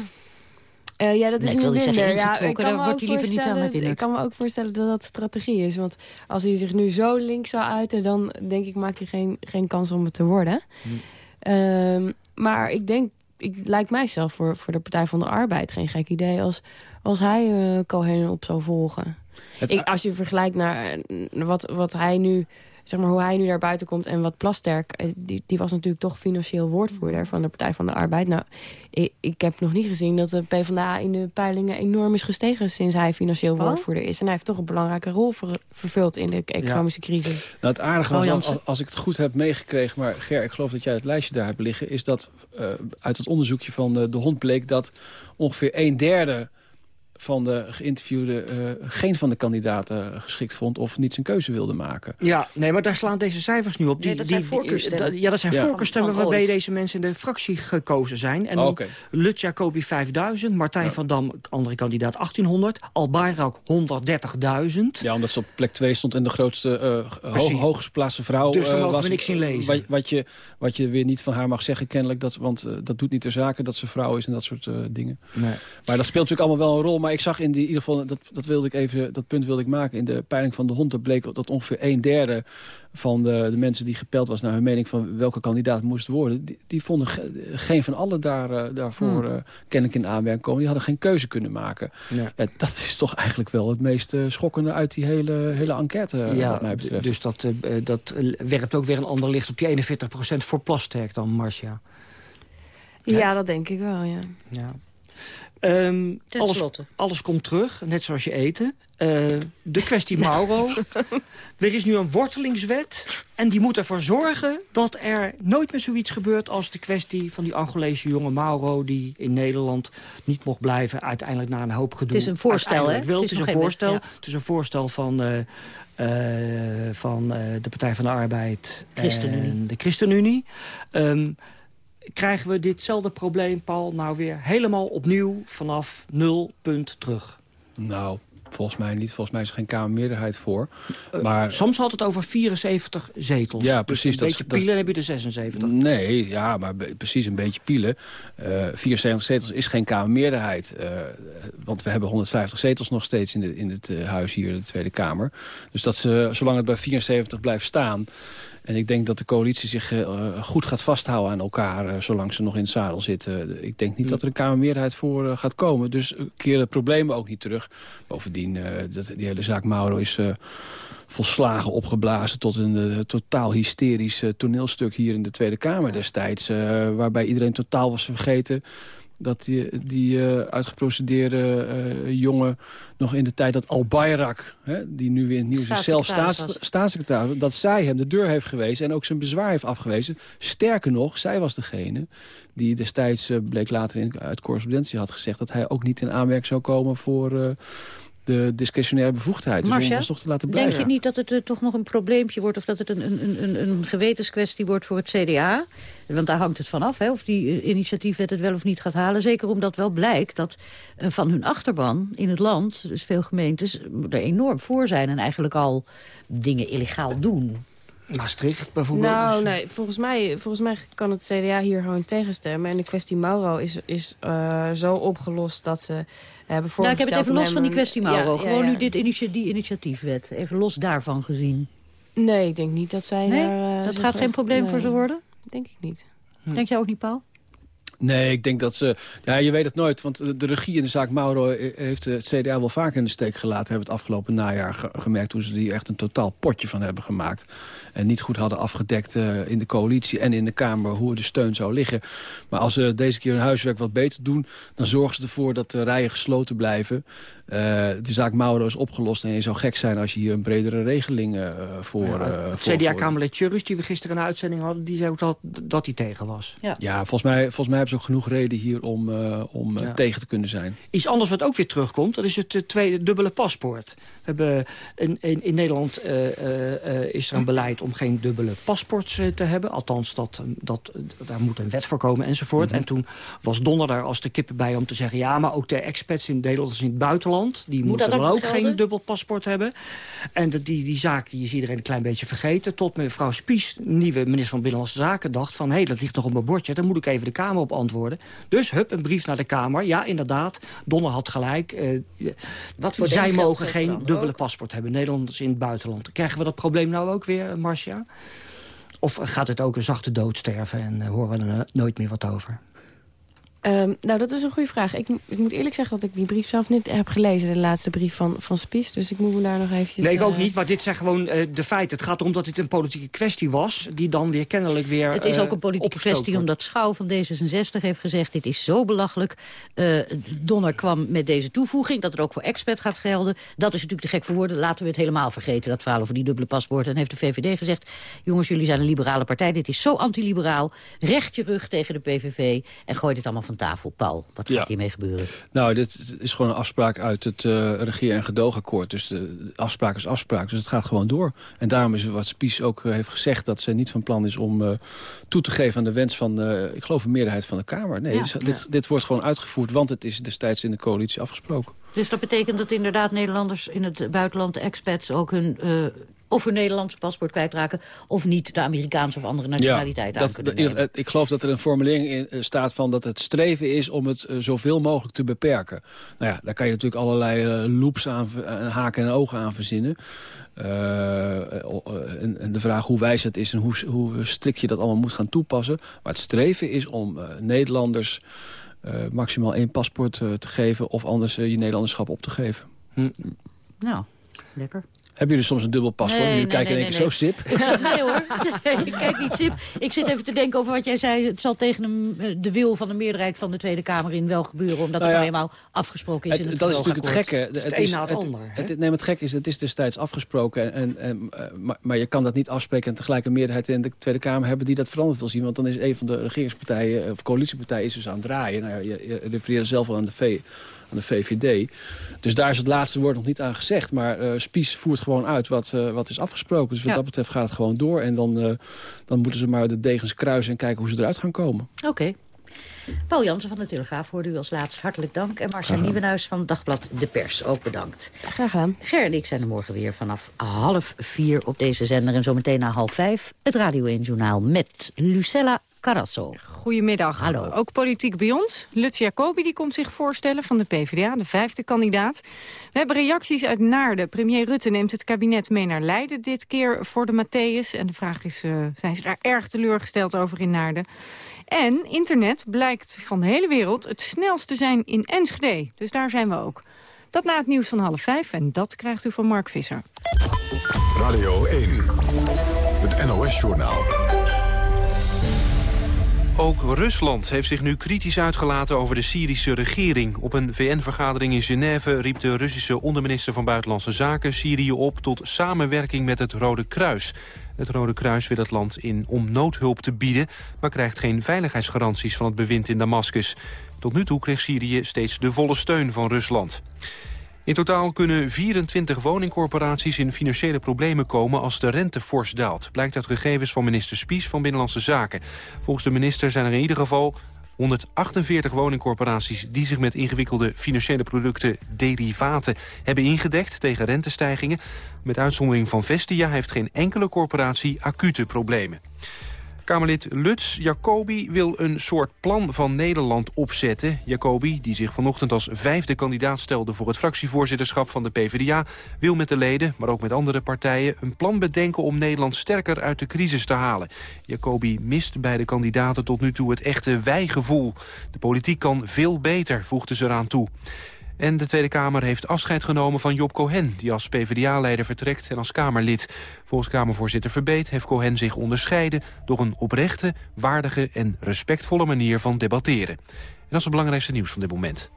Uh, ja, dat is nu minder. Ja, ik kan, me ook voorstellen, ik kan me ook voorstellen dat dat strategie is. Want als hij zich nu zo links zou uiten... dan denk ik, maakt hij geen, geen kans om het te worden. Hm. maar ik denk, ik, lijkt mijzelf voor, voor de Partij van de Arbeid geen gek idee... als als hij uh, Cohen op zou volgen. Ik, als je vergelijkt naar wat, wat hij nu zeg maar, hoe hij nu naar buiten komt en wat Plasterk... Eh, die, die was natuurlijk toch financieel woordvoerder van de Partij van de Arbeid. Nou, ik, ik heb nog niet gezien dat de PvdA in de peilingen enorm is gestegen... sinds hij financieel oh. woordvoerder is. En hij heeft toch een belangrijke rol vervuld in de economische crisis. Nou, het aardige was, als, als, ik het goed heb meegekregen... maar Ger, ik geloof dat jij het lijstje daar hebt liggen... is dat uh, uit het onderzoekje van de, de hond bleek dat ongeveer een derde van de geïnterviewden uh, geen van de kandidaten geschikt vond... of niet zijn keuze wilde maken. Ja, nee, maar daar slaan deze cijfers nu op. Die, dat zijn voorkeurstemmen. ja, dat zijn ja. voorkeurstemmen waarbij deze mensen in de fractie gekozen zijn. En oh, Lut Jacobi 5000, Martijn van Dam, andere kandidaat 1800... Al Bayrak 130.000. Ja, omdat ze op plek 2 stond en de grootste, uh, ho hoogst geplaatste vrouw Dus dan uh, mogen was, we niks in lezen. Wat, wat, je, wat je weer niet van haar mag zeggen kennelijk... Dat, want dat doet niet ter zake dat ze vrouw is en dat soort dingen. Nee. Maar dat speelt natuurlijk allemaal wel een rol... Maar maar ik zag in, die, in ieder geval, dat, dat, wilde ik even, dat punt wilde ik maken... in de peiling van de hond, dat bleek dat ongeveer een derde van de, de mensen die gepeld was... naar hun mening van welke kandidaat moest worden... die, die vonden geen van allen daar, uh, daarvoor hmm. uh, kennelijk in aanmerking komen. Die hadden geen keuze kunnen maken. Ja. Ja, dat is toch eigenlijk wel het meest uh, schokkende uit die hele, hele enquête, ja, wat mij betreft. Dus dat, dat werpt ook weer een ander licht op die 41% voor Plasterk dan, Marcia. Ja, dat denk ik wel, ja. Um, alles, alles komt terug, net zoals je eten. Uh, de kwestie Mauro. er is nu een wortelingswet. En die moet ervoor zorgen dat er nooit meer zoiets gebeurt... als de kwestie van die Angolese jonge Mauro... die in Nederland niet mocht blijven. Uiteindelijk naar een hoop gedoe. Het is een voorstel, hè? Het is, een voorstel. Het is een voorstel van... Uh, van de Partij van de Arbeid en de ChristenUnie. Um, krijgen we ditzelfde probleem, Paul, nou weer helemaal opnieuw vanaf nul punt terug? Nou, Volgens mij niet. Volgens mij is er geen Kamermeerderheid voor. Uh, maar... Soms had het over 74 zetels. Ja, precies. Dus een beetje pielen heb je de 76. Nee, ja, maar precies een beetje pielen. Uh, eh, 74 zetels is geen Kamermeerderheid. Uh, want we hebben 150 zetels nog steeds in, de, in het huis hier, de Tweede Kamer. Dus dat ze, zolang het bij 74 blijft staan... En ik denk dat de coalitie zich uh, goed gaat vasthouden aan elkaar... Uh, zolang ze nog in het zadel zitten. Ik denk niet dat er een Kamermeerderheid voor uh, gaat komen. Dus keren de problemen ook niet terug. Bovendien, dat, die hele zaak Mauro is volslagen opgeblazen... tot een totaal hysterisch toneelstuk hier in de Tweede Kamer destijds. waarbij iedereen totaal was vergeten dat die, die uh, uitgeprocedeerde uh, jongen nog in de tijd dat Al Bayrak, hè, die nu weer in het nieuws is, zelf staats, staatssecretaris, dat zij hem de deur heeft gewezen en ook zijn bezwaar heeft afgewezen. Sterker nog, zij was degene die destijds, uh, bleek later in, uit correspondentie, had gezegd dat hij ook niet in aanmerking zou komen voor de discretionaire bevoegdheid. Dus om ons toch te laten blijven. denk je niet dat het uh, toch nog een probleempje wordt... of dat het een, een, een, een gewetenskwestie wordt voor het CDA? Want daar hangt het van af, hè, of die uh, initiatiefwet het wel of niet gaat halen. Zeker omdat wel blijkt dat uh, van hun achterban in het land... dus veel gemeentes er enorm voor zijn... en eigenlijk al dingen illegaal doen. Maastricht bijvoorbeeld? Nou, nee, volgens mij, volgens mij kan het CDA hier gewoon tegenstemmen. En de kwestie Mauro is, is uh, zo opgelost dat ze hebben Nou, ik heb het even los van die kwestie Mauro. Gewoon nu dit initiatief, die initiatiefwet. Even los daarvan gezien. Nee, ik denk niet dat zij nee? daar... Uh, dat gaat geen probleem voor ze worden? Denk ik niet. Hm. Denk jij ook niet, Paul? Nee, ik denk dat ze... Ja, je weet het nooit, want de, regie in de zaak Mauro... heeft het CDA wel vaker in de steek gelaten. Hebben het afgelopen najaar gemerkt... hoe ze hier echt een totaal potje van hebben gemaakt. En niet goed hadden afgedekt uh, in de coalitie en in de Kamer... hoe de steun zou liggen. Maar als ze deze keer hun huiswerk wat beter doen... dan zorgen ze ervoor dat de rijen gesloten blijven. Uh, de zaak Mauro is opgelost. En je zou gek zijn als je hier een bredere regeling uh, voor... Ja, CDA-Kamerlid Churus, die we gisteren een uitzending hadden... die zei ook dat, dat hij tegen was. Ja, ja volgens, mij, volgens mij hebben ze ook genoeg reden hier om, uh, om ja. tegen te kunnen zijn. Iets anders wat ook weer terugkomt, dat is het tweede dubbele paspoort. We hebben in, in, in Nederland is er een beleid om geen dubbele paspoorts te hebben. Althans, dat, dat, daar moet een wet voor komen enzovoort. Mm -hmm. En toen was Donner daar als de kippen bij om te zeggen... ja, maar ook de expats in Nederland, in het buitenland die Moet moeten dan ook geen dubbel paspoort hebben. En die, die zaak die is iedereen een klein beetje vergeten. Tot mevrouw Spies, nieuwe minister van Binnenlandse Zaken, dacht van... hé, hey, dat ligt nog op mijn bordje, daar moet ik even de Kamer op Dus, hup, een brief naar de Kamer. Ja, inderdaad, Donner had gelijk. Uh, Wat voor zij mogen geen dubbele paspoort hebben. Nederlanders in het buitenland. Krijgen we dat probleem nou ook weer, Marcia? Of gaat het ook een zachte dood sterven en uh, horen we er nooit meer wat over? Um, nou, dat is een goede vraag. Ik, ik, moet eerlijk zeggen dat ik die brief zelf niet heb gelezen. De laatste brief van, van Spies. Dus ik moet me daar nog eventjes... Nee, ik ook uh, niet. Maar dit zijn gewoon uh, de feiten. Het gaat erom dat dit een politieke kwestie was. Die dan weer kennelijk weer Het is ook een politieke kwestie wordt. omdat Schouw van D66 heeft gezegd... dit is zo belachelijk. Uh, Donner kwam met deze toevoeging. Dat het ook voor expert gaat gelden. Dat is natuurlijk te gek voor woorden. Laten we het helemaal vergeten. Dat verhaal over die dubbele paspoorten. En heeft de VVD gezegd... jongens, jullie zijn een liberale partij. Dit is zo antiliberaal. Recht je rug tegen de PVV. En gooi dit allemaal van tafel. Paul, wat gaat ja. hiermee gebeuren? Nou, dit is gewoon een afspraak uit het uh, regeer- en gedoogakkoord. Dus de afspraak is afspraak, dus het gaat gewoon door. En daarom is wat Spies ook uh, heeft gezegd... dat ze niet van plan is om uh, toe te geven aan de wens van... ik geloof een meerderheid van de Kamer. Nee, ja, dus, ja. dit, dit wordt gewoon uitgevoerd, want het is destijds in de coalitie afgesproken. Dus dat betekent dat inderdaad Nederlanders in het buitenland, expats... ook hun of hun Nederlandse paspoort kwijtraken... of niet de Amerikaanse of andere nationaliteit ja, aan kunnen nemen. Ik geloof dat er een formulering in eh, staat van dat het streven is... om het uh, zoveel mogelijk te beperken. Nou ja, daar kan je natuurlijk allerlei uh, loops aan, uh, haken en ogen aan verzinnen. En, en, de vraag hoe wijs het is en hoe, hoe strikt je dat allemaal moet gaan toepassen. Maar het streven is om Nederlanders... maximaal één paspoort te geven... of anders je Nederlanderschap op te geven. Hm. Nou, lekker. Hebben jullie soms een dubbel paspoort? Nee, jullie nee, kijken nee, in één keer nee, zo sip? Nee hoor, ik kijk niet sip. Ik zit even te denken over wat jij zei. Het zal tegen een, de wil van de meerderheid van de Tweede Kamer in wel gebeuren. Omdat nou ja, het nou eenmaal afgesproken is het, in het Dat is natuurlijk het gekke. Het, het is een na het ander. Het, nee, het gekke is, het is destijds afgesproken. En, en, maar, maar, je kan dat niet afspreken en tegelijk een meerderheid in de Tweede Kamer hebben die dat veranderd wil zien. Want dan is een van de regeringspartijen of coalitiepartijen is dus aan het draaien. Nou ja, je, je refereert zelf al aan de V aan de VVD. Dus daar is het laatste woord nog niet aan gezegd. Maar uh, Spies voert gewoon uit wat, wat is afgesproken. Dus wat dat betreft gaat het gewoon door. En dan, dan moeten ze maar de degens kruisen en kijken hoe ze eruit gaan komen. Oké. Paul Jansen van de Telegraaf hoorde u als laatst hartelijk dank. En Marcia Nieuwenhuis van het Dagblad De Pers ook bedankt. Graag gedaan. Ger en ik zijn er morgen weer vanaf half vier op deze zender. En zometeen na half vijf het Radio 1 Journaal met Lucella Carasso. Goedemiddag. Hallo. Ook politiek bij ons. Lutz Jacobi die komt zich voorstellen van de PvdA, de vijfde kandidaat. We hebben reacties uit Naarden. Premier Rutte neemt het kabinet mee naar Leiden dit keer voor de Matthäus. En de vraag is, uh, zijn ze daar erg teleurgesteld over in Naarden? En internet blijkt van de hele wereld het snelst te zijn in Enschede. Dus daar zijn we ook. Dat na het nieuws van half vijf en dat krijgt u van Mark Visser. Radio 1, het NOS-journaal. Ook Rusland heeft zich nu kritisch uitgelaten over de Syrische regering. Op een VN-vergadering in Genève riep de Russische onderminister van Buitenlandse Zaken Syrië op tot samenwerking met het Rode Kruis. Het Rode Kruis wil het land in om noodhulp te bieden... maar krijgt geen veiligheidsgaranties van het bewind in Damascus. Tot nu toe kreeg Syrië steeds de volle steun van Rusland. In totaal kunnen 24 woningcorporaties in financiële problemen komen als de rente fors daalt. Blijkt uit gegevens van minister Spies van Binnenlandse Zaken. Volgens de minister zijn er in ieder geval 148 woningcorporaties die zich met ingewikkelde financiële producten derivaten hebben ingedekt tegen rentestijgingen. Met uitzondering van Vestia heeft geen enkele corporatie acute problemen. Kamerlid Lutz Jacobi wil een soort plan van Nederland opzetten. Jacobi, die zich vanochtend als vijfde kandidaat stelde... voor het fractievoorzitterschap van de PvdA... wil met de leden, maar ook met andere partijen... een plan bedenken om Nederland sterker uit de crisis te halen. Jacobi mist bij de kandidaten tot nu toe het echte wij-gevoel. De politiek kan veel beter, voegde ze eraan toe. En de Tweede Kamer heeft afscheid genomen van Job Cohen... die als PvdA-leider vertrekt en als Kamerlid. Volgens Kamervoorzitter Verbeet heeft Cohen zich onderscheiden... door een oprechte, waardige en respectvolle manier van debatteren. En dat is het belangrijkste nieuws van dit moment.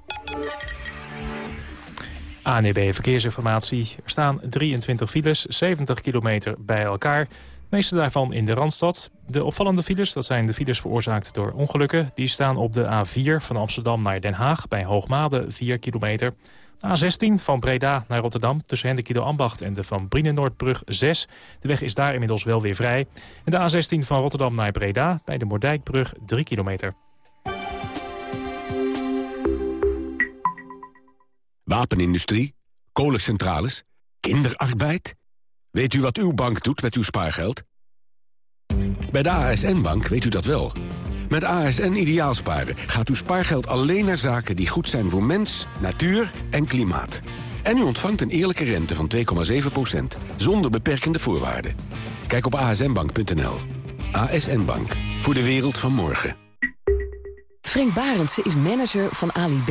ANEB Verkeersinformatie. Er staan 23 files, 70 kilometer bij elkaar meeste daarvan in de Randstad. De opvallende files, dat zijn de files veroorzaakt door ongelukken... die staan op de A4 van Amsterdam naar Den Haag bij Hoogmade 4 kilometer. A16 van Breda naar Rotterdam tussen Hendekido Ambacht en de Van Brienenoordbrug 6. De weg is daar inmiddels wel weer vrij. En de A16 van Rotterdam naar Breda bij de Moerdijkbrug 3 kilometer. Wapenindustrie, kolencentrales, kinderarbeid... Weet u wat uw bank doet met uw spaargeld? Bij de ASN-bank weet u dat wel. Met ASN Ideaalsparen gaat uw spaargeld alleen naar zaken die goed zijn voor mens, natuur en klimaat. En u ontvangt een eerlijke rente van 2,7%, zonder beperkende voorwaarden. Kijk op asnbank.nl. ASN Bank, voor de wereld van morgen. Frank Barendse is manager van Ali B.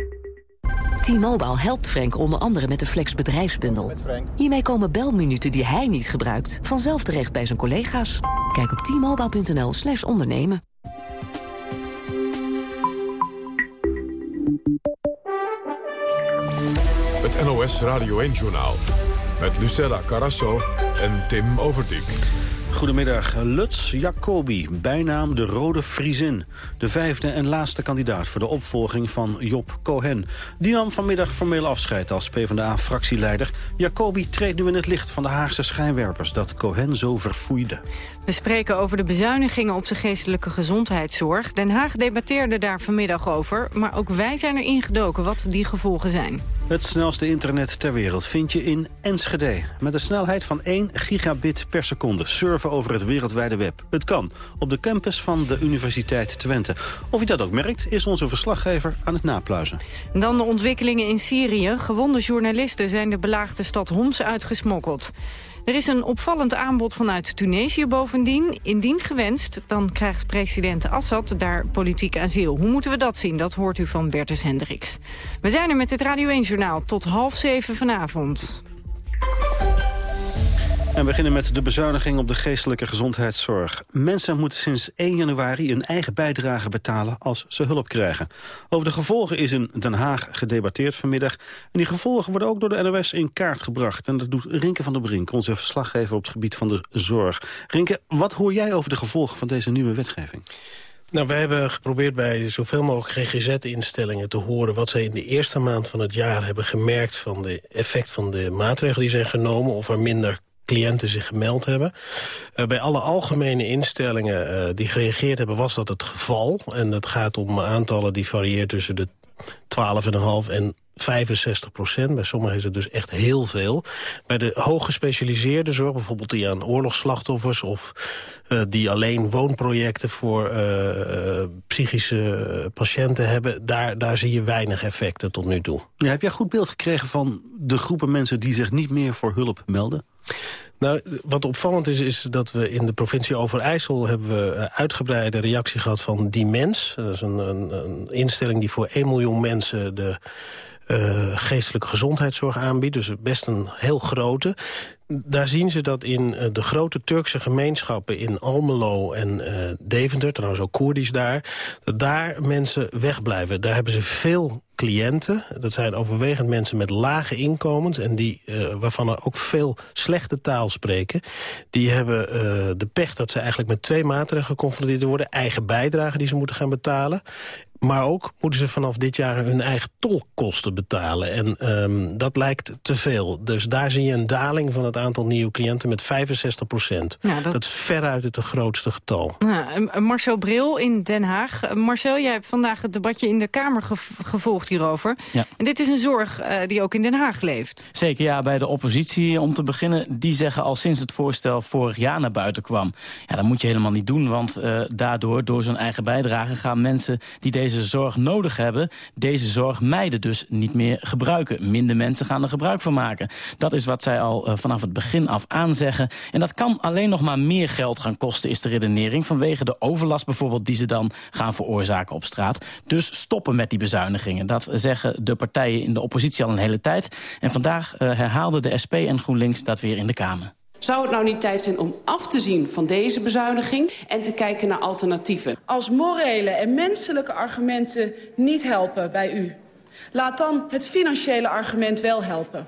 T-Mobile helpt Frank onder andere met de Flex bedrijfsbundel. Hiermee komen belminuten die hij niet gebruikt... vanzelf terecht bij zijn collega's. Kijk op t-mobile.nl slash ondernemen. Het NOS Radio 1-journaal. Met Lucella Carasso en Tim Overdijk. Goedemiddag. Lutz Jacobi, bijnaam de Rode Friesin. De vijfde en laatste kandidaat voor de opvolging van Job Cohen. Die nam vanmiddag formeel afscheid als PvdA-fractieleider. Jacobi treedt nu in het licht van de Haagse schijnwerpers... dat Cohen zo verfoeide. We spreken over de bezuinigingen op de geestelijke gezondheidszorg. Den Haag debatteerde daar vanmiddag over. Maar ook wij zijn er ingedoken wat die gevolgen zijn. Het snelste internet ter wereld vind je in Enschede. Met een snelheid van 1 gigabit per seconde. Surf over het wereldwijde web. Het kan, op de campus van de Universiteit Twente. Of u dat ook merkt, is onze verslaggever aan het napluizen. Dan de ontwikkelingen in Syrië. Gewonde journalisten zijn de belaagde stad Homs uitgesmokkeld. Er is een opvallend aanbod vanuit Tunesië bovendien. Indien gewenst, dan krijgt president Assad daar politiek asiel. Hoe moeten we dat zien? Dat hoort u van Bertus Hendricks. We zijn er met het Radio 1-journaal tot half zeven vanavond. En we beginnen met de bezuiniging op de geestelijke gezondheidszorg. Mensen moeten sinds 1 januari een eigen bijdrage betalen als ze hulp krijgen. Over de gevolgen is in Den Haag gedebatteerd vanmiddag. En die gevolgen worden ook door de NOS in kaart gebracht. En dat doet Rinke van der Brink, onze verslaggever op het gebied van de zorg. Rinke, wat hoor jij over de gevolgen van deze nieuwe wetgeving? Nou, wij hebben geprobeerd bij zoveel mogelijk GGZ-instellingen te horen... wat zij in de eerste maand van het jaar hebben gemerkt... van de effect van de maatregelen die zijn genomen... of er minder cliënten zich gemeld hebben. Uh, bij alle algemene instellingen uh, die gereageerd hebben was dat het geval. En het gaat om aantallen die varieert tussen de 12,5 en 65 procent. Bij sommigen is het dus echt heel veel. Bij de hooggespecialiseerde zorg, bijvoorbeeld die aan oorlogsslachtoffers... of uh, die alleen woonprojecten voor psychische patiënten hebben... Daar, daar zie je weinig effecten tot nu toe. Ja, heb jij goed beeld gekregen van de groepen mensen... die zich niet meer voor hulp melden? Nou, wat opvallend is, is dat we in de provincie Overijssel... hebben we uitgebreide reactie gehad van Die Mens. Dat is een, een, een instelling die voor 1 miljoen mensen... de uh, geestelijke gezondheidszorg aanbiedt. Dus best een heel grote. Daar zien ze dat in uh, de grote Turkse gemeenschappen in Almelo en uh, Deventer... trouwens ook Koerdisch daar, dat daar mensen wegblijven. Daar hebben ze veel cliënten. Dat zijn overwegend mensen met lage inkomens... en die, uh, waarvan er ook veel slechte taal spreken. Die hebben uh, de pech dat ze eigenlijk met twee maatregelen geconfronteerd worden. Eigen bijdrage die ze moeten gaan betalen. Maar ook moeten ze vanaf dit jaar hun eigen tolkosten betalen. En um, dat lijkt te veel. Dus daar zie je een daling van het aantal nieuwe cliënten met 65 procent. Ja, dat... dat... is veruit het grootste getal. Ja, Marcel Bril in Den Haag. Marcel, jij hebt vandaag het debatje in de Kamer gevolgd hierover. Ja. En dit is een zorg uh, die ook in Den Haag leeft. Zeker, ja. Bij de oppositie, om te beginnen, die zeggen al sinds het voorstel vorig jaar naar buiten kwam. Ja, dat moet je helemaal niet doen, want uh, daardoor, door zo'n eigen bijdrage, gaan mensen die deze deze zorg nodig hebben... deze zorg mijden dus niet meer gebruiken. Minder mensen gaan er gebruik van maken. Dat is wat zij al uh, vanaf het begin af aanzeggen. En dat kan alleen nog maar meer geld gaan kosten, is de redenering... vanwege de overlast bijvoorbeeld die ze dan gaan veroorzaken op straat. Dus stoppen met die bezuinigingen. Dat zeggen de partijen in de oppositie al een hele tijd. En vandaag uh, herhaalden de SP en GroenLinks dat weer in de Kamer. Zou het nou niet tijd zijn om af te zien van deze bezuiniging... en te kijken naar alternatieven? Als morele en menselijke argumenten niet helpen bij u... laat dan het financiële argument wel helpen.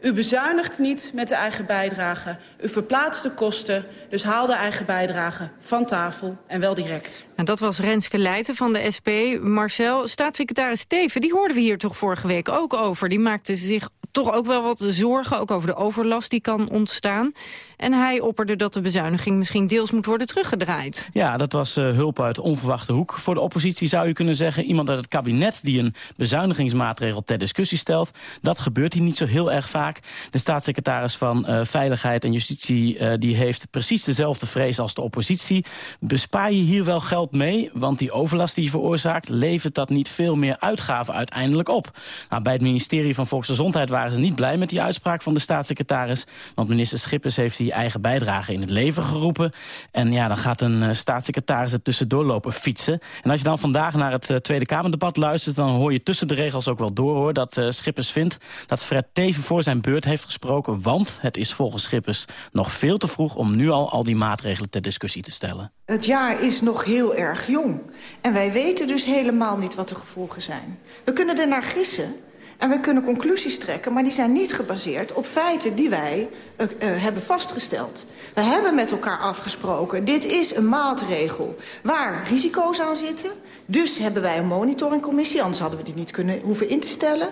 U bezuinigt niet met de eigen bijdrage. U verplaatst de kosten, dus haal de eigen bijdrage van tafel en wel direct. En dat was Renske Leijten van de SP. Marcel, staatssecretaris Steven, die hoorden we hier toch vorige week ook over. Die maakte zich toch ook wel wat zorgen, ook over de overlast die kan ontstaan. En hij opperde dat de bezuiniging misschien deels moet worden teruggedraaid. Ja, dat was uh, hulp uit onverwachte hoek. Voor de oppositie zou je kunnen zeggen... iemand uit het kabinet die een bezuinigingsmaatregel ter discussie stelt. Dat gebeurt hier niet zo heel erg vaak. De staatssecretaris van uh, Veiligheid en Justitie... Uh, die heeft precies dezelfde vrees als de oppositie. Bespaar je hier wel geld mee? Want die overlast die je veroorzaakt... levert dat niet veel meer uitgaven uiteindelijk op. Nou, bij het ministerie van Volksgezondheid waren ze niet blij met die uitspraak van de staatssecretaris. Want minister Schippers heeft die eigen bijdrage in het leven geroepen. En ja, dan gaat een uh, staatssecretaris er tussendoor lopen fietsen. En als je dan vandaag naar het uh, Tweede Kamerdebat luistert... dan hoor je tussen de regels ook wel door hoor, dat uh, Schippers vindt... dat Fred Teven voor zijn beurt heeft gesproken. Want het is volgens Schippers nog veel te vroeg... om nu al al die maatregelen ter discussie te stellen. Het jaar is nog heel erg jong. En wij weten dus helemaal niet wat de gevolgen zijn. We kunnen er naar gissen... En we kunnen conclusies trekken, maar die zijn niet gebaseerd op feiten die wij uh, uh, hebben vastgesteld. We hebben met elkaar afgesproken, dit is een maatregel waar risico's aan zitten. Dus hebben wij een monitoringcommissie, anders hadden we die niet kunnen hoeven in te stellen.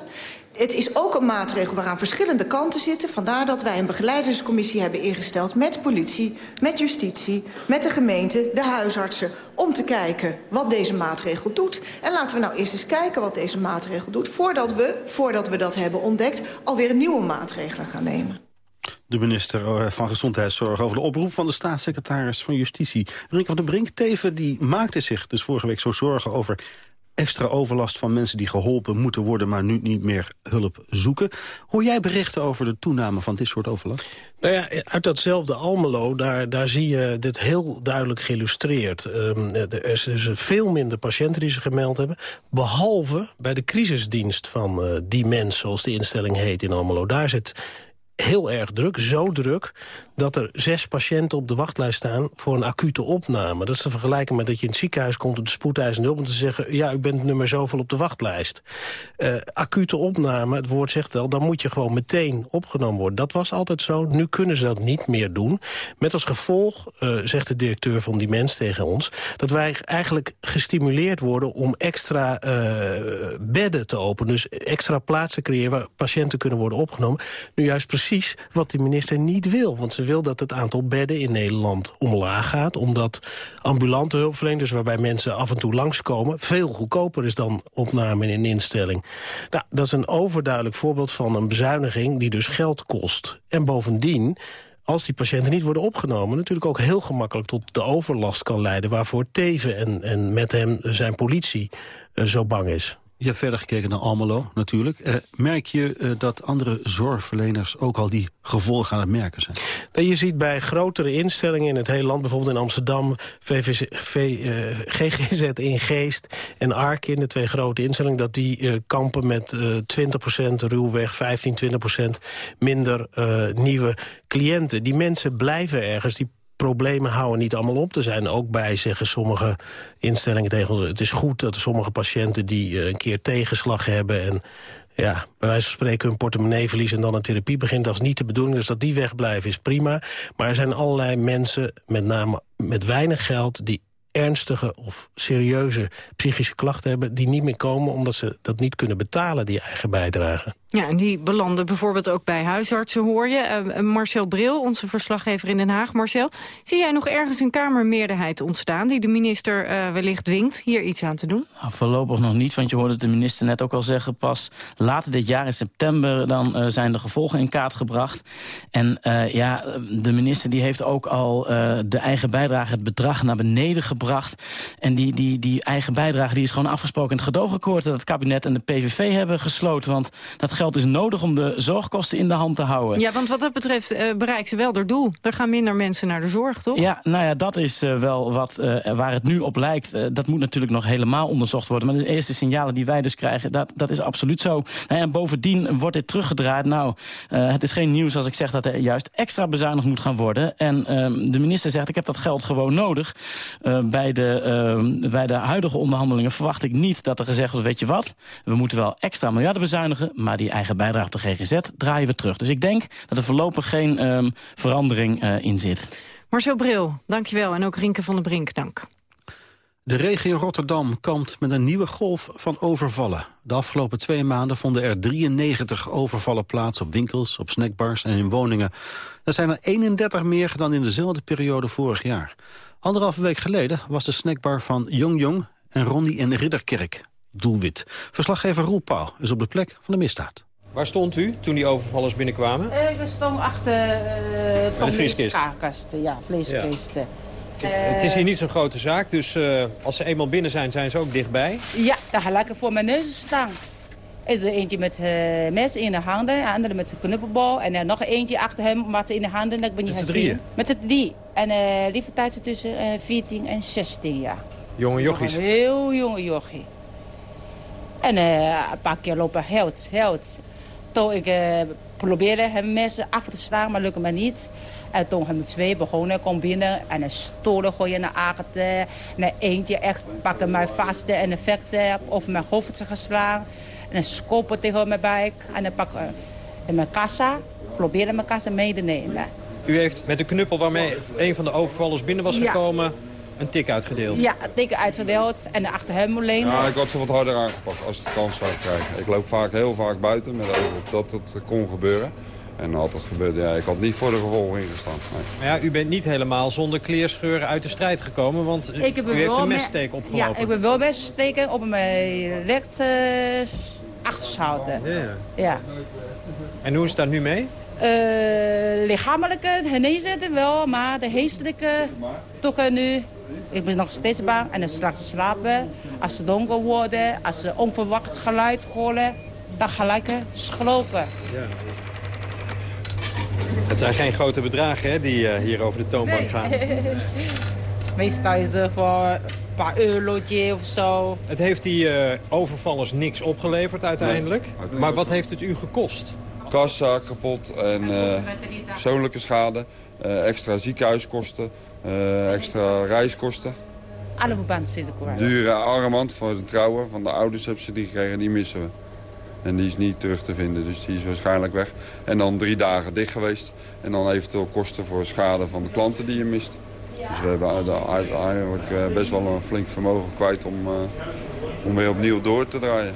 Het is ook een maatregel waaraan verschillende kanten zitten. Vandaar dat wij een begeleidingscommissie hebben ingesteld... met politie, met justitie, met de gemeente, de huisartsen... om te kijken wat deze maatregel doet. En laten we nou eerst eens kijken wat deze maatregel doet... voordat we, voordat we dat hebben ontdekt, alweer nieuwe maatregelen gaan nemen. de minister eh, van Gezondheidszorg... over de oproep van de staatssecretaris van Justitie. Rinke van der Brink, Teven, die maakte zich dus vorige week zo zorgen... over extra overlast van mensen die geholpen moeten worden... maar nu niet meer hulp zoeken. Hoor jij berichten over de toename van dit soort overlast? Nou ja, uit datzelfde Almelo, daar, daar zie je dit heel duidelijk geïllustreerd. Um, er is dus veel minder patiënten die zich gemeld hebben. Behalve bij de crisisdienst van uh, die mens, zoals de instelling heet in Almelo. Daar zit heel erg druk, zo druk dat er zes patiënten op de wachtlijst staan voor een acute opname. Dat is te vergelijken met dat je in het ziekenhuis komt op de spoedeisende hulp... om te zeggen, ja, u bent nummer zoveel op de wachtlijst. Uh, acute opname, het woord zegt wel, dan moet je gewoon meteen opgenomen worden. Dat was altijd zo, nu kunnen ze dat niet meer doen. Met als gevolg, uh, zegt de directeur van die mens tegen ons... dat wij eigenlijk gestimuleerd worden om extra uh, bedden te openen. Dus extra plaatsen creëren waar patiënten kunnen worden opgenomen. Nu juist precies wat de minister niet wil, want ze wil dat het aantal bedden in Nederland omlaag gaat. Omdat ambulante hulpverleners, waarbij mensen af en toe langskomen... veel goedkoper is dan opname in een instelling. Nou, dat is een overduidelijk voorbeeld van een bezuiniging die dus geld kost. En bovendien als die patiënten niet worden opgenomen... natuurlijk ook heel gemakkelijk tot de overlast kan leiden... waarvoor Teven en, en met hem zijn politie uh, zo bang is. Je hebt verder gekeken naar Almelo natuurlijk. Uh, merk je uh, dat andere zorgverleners ook al die gevolgen aan het merken zijn? Nou, je ziet bij grotere instellingen in het hele land... bijvoorbeeld in Amsterdam, VVC, eh, GGZ in Geest en Arkin... de twee grote instellingen, dat die kampen met 20% ruwweg... 15, 20% minder nieuwe cliënten. Die mensen blijven ergens, die problemen houden niet allemaal op. Er zijn ook bij, zeggen sommige instellingen tegen ons... het is goed dat sommige patiënten die uh, een keer tegenslag hebben... en ja, bij wijze van spreken hun portemonnee verliezen... en dan een therapie begint, dat is niet de bedoeling. Dus dat die wegblijven is prima. Maar er zijn allerlei mensen, met name met weinig geld... die ernstige of serieuze psychische klachten hebben... die niet meer komen omdat ze dat niet kunnen betalen, die eigen bijdrage. Ja, en die belanden bijvoorbeeld ook bij huisartsen, hoor je. Uh, Marcel Bril, onze verslaggever in Den Haag. Marcel, zie jij nog ergens een Kamermeerderheid ontstaan... die de minister uh, wellicht dwingt hier iets aan te doen? Nou, voorlopig nog niet, want je hoorde de minister net ook al zeggen... pas later dit jaar in september dan uh, zijn de gevolgen in kaart gebracht. En ja, de minister die heeft ook al de eigen bijdrage, het bedrag naar beneden gebracht. En die, die, die eigen bijdrage die is gewoon afgesproken in het gedoogakkoord... dat het kabinet en de PVV hebben gesloten, want dat geld is nodig om de zorgkosten in de hand te houden. Ja, want wat dat betreft uh, bereikt ze wel haar doel. Er gaan minder mensen naar de zorg, toch? Ja, nou ja, dat is uh, wel wat, uh, waar het nu op lijkt. dat moet natuurlijk nog helemaal onderzocht worden. Maar de eerste signalen die wij dus krijgen, dat, dat is absoluut zo. Nou ja, en bovendien wordt dit teruggedraaid. Nou, het is geen nieuws als ik zeg dat er juist extra bezuinigd moet gaan worden. En ehm, de minister zegt, ik heb dat geld gewoon nodig. Bij, de, ehm, bij de huidige onderhandelingen verwacht ik niet dat er gezegd wordt, weet je wat, we moeten wel extra miljarden bezuinigen, maar die eigen bijdrage op de GGZ draaien we terug. Dus ik denk dat er voorlopig geen um, verandering uh, in zit. Marcel Bril, dankjewel. En ook Rinke van der Brink, dank. De regio Rotterdam kampt met een nieuwe golf van overvallen. De afgelopen twee maanden vonden er 93 overvallen plaats op winkels, op snackbars en in woningen. Dat zijn er 31 meer dan in dezelfde periode vorig jaar. Anderhalve week geleden was de snackbar van Jong Jong en Ronnie in Ridderkerk doelwit. Verslaggever Roel Pauw is op de plek van de misdaad. Waar stond u toen die overvallers binnenkwamen? Uh, we stonden achter uh, de vrieskist. Ja, vleeskisten. Ja. Uh, het is hier niet zo'n grote zaak, dus uh, als ze eenmaal binnen zijn, zijn ze ook dichtbij? Ja, daar ga lekker voor mijn neus staan. Is er eentje met uh, mes in de handen, de andere met een knuppelbal. En er nog eentje achter hem met in de handen. Dat ik ben niet met z'n drieën? Met z'n drie. En uh, lieve tijd tussen uh, 14 en 16 jaar. Jonge jochies? Een heel jonge jochie. En een paar keer lopen held, held. Toen ik probeerde hem mensen af te slaan, maar lukte me niet. En toen hebben twee begonnen, kom binnen en een stolen gooien naar Agathe. En eentje echt pakken mij vast en een vechten over mijn hoofd geslaan. En skopen tegen mijn buik. En dan pakken in mijn kassa, probeerde mijn kassa mee te nemen. U heeft met de knuppel waarmee een van de overvallers binnen was gekomen... Ja een tik uitgedeeld? Ja, een tik uitgedeeld en achter hem alleen. Ja, ik had ze wat harder aangepakt als het kans zou krijgen. Ik loop vaak heel vaak buiten met dat het kon gebeuren. En had het gebeurd, ja, ik had niet voor de gevolgen ingestaan. Nee. Maar ja, u bent niet helemaal zonder kleerscheuren uit de strijd gekomen, want u, u heeft een messteek opgelopen. Ja, ik ben wel messteken op mijn recht achterschouder. Ja. En hoe is daar nu mee? lichamelijke genezen wel, maar de geestelijke toch nu ik ben nog steeds bang. En straks slapen. Als het donker wordt, als ze onverwacht geluid horen, dan gelijk schrokken. Ja. Het zijn geen grote bedragen hè, die uh, hier over de toonbank gaan. Meestal is het voor paar eurotje of zo. Het heeft die uh, overvallers niks opgeleverd uiteindelijk. Maar wat heeft het u gekost? Kassa kapot en uh, persoonlijke schade, extra ziekenhuiskosten, extra reiskosten. Alle zitten kwijt. Dure armband voor de trouwen van de ouders hebben ze die gekregen, die missen we. En die is niet terug te vinden, dus die is waarschijnlijk weg. En dan drie dagen dicht geweest. En dan eventueel kosten voor schade van de klanten die je mist. Dus we hebben uiteindelijk eh, best wel een flink vermogen kwijt om, uh, om weer opnieuw door te draaien.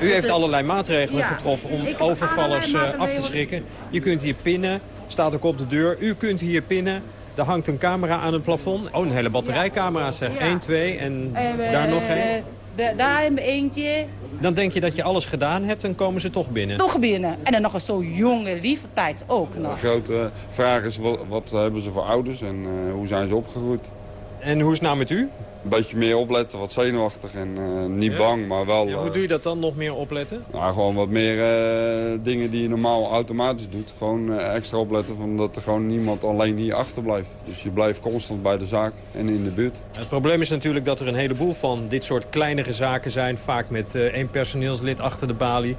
U heeft allerlei maatregelen getroffen om overvallers uh, af te schrikken. Je kunt hier pinnen, staat ook op de deur. U kunt hier pinnen. Er hangt een camera aan het plafond. Oh, een hele batterijcamera zeg. Ja. 1, 2 en daar nog één. Daar hebben we eentje. Dan denk je dat je alles gedaan hebt en komen ze toch binnen? Toch binnen. En dan nog een zo jonge lieve tijd ook nog. De grote vraag is, wat, wat hebben ze voor ouders en uh, hoe zijn ze opgegroeid? En hoe is het nou met u? Een beetje meer opletten, wat zenuwachtig en uh, niet bang, maar wel... Ja, hoe doe je dat dan, nog meer opletten? Nou, gewoon wat meer uh, dingen die je normaal automatisch doet. Gewoon uh, extra opletten, omdat er gewoon niemand alleen hier achterblijft. Dus je blijft constant bij de zaak en in de buurt. Het probleem is natuurlijk dat er een heleboel van dit soort kleinere zaken zijn. Vaak met één personeelslid achter de balie.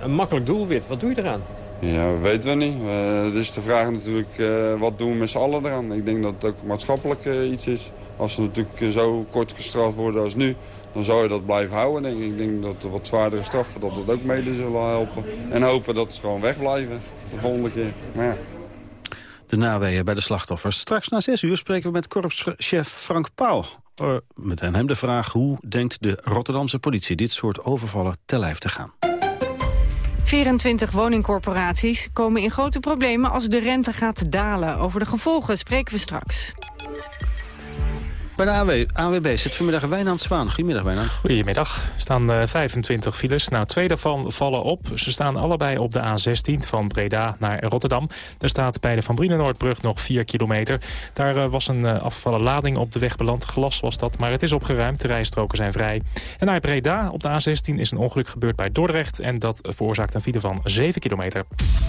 Een makkelijk doelwit, wat doe je eraan? Ja, weten we niet. Het is de vraag natuurlijk, wat doen we met z'n allen eraan? Ik denk dat het ook maatschappelijk iets is. Als ze natuurlijk zo kort gestraft worden als nu, dan zou je dat blijven houden. Denk ik. ik denk dat wat zwaardere straffen dat dat ook mede zullen helpen. En hopen dat ze gewoon wegblijven de volgende keer. Maar ja. De naweeën bij de slachtoffers. Straks na zes uur spreken we met korpschef Frank Pauw. Met hem de vraag hoe denkt de Rotterdamse politie dit soort overvallen te lijf te gaan. 24 woningcorporaties komen in grote problemen als de rente gaat dalen. Over de gevolgen spreken we straks. Bij de AWB zit vanmiddag Wijnand Zwaan. Goedemiddag Wijnand. Goedemiddag. Er staan uh, eh, 25 files. Nou, twee daarvan vallen op. Ze staan allebei op de A16 van Breda naar Rotterdam. Daar staat bij de Van Brienenoordbrug nog 4 kilometer. Daar uh, was een uh, afgevallen lading op de weg beland. Glas was dat, maar het is opgeruimd. De rijstroken zijn vrij. En naar Breda op de A16 is een ongeluk gebeurd bij Dordrecht. En dat veroorzaakt een file van 7 kilometer.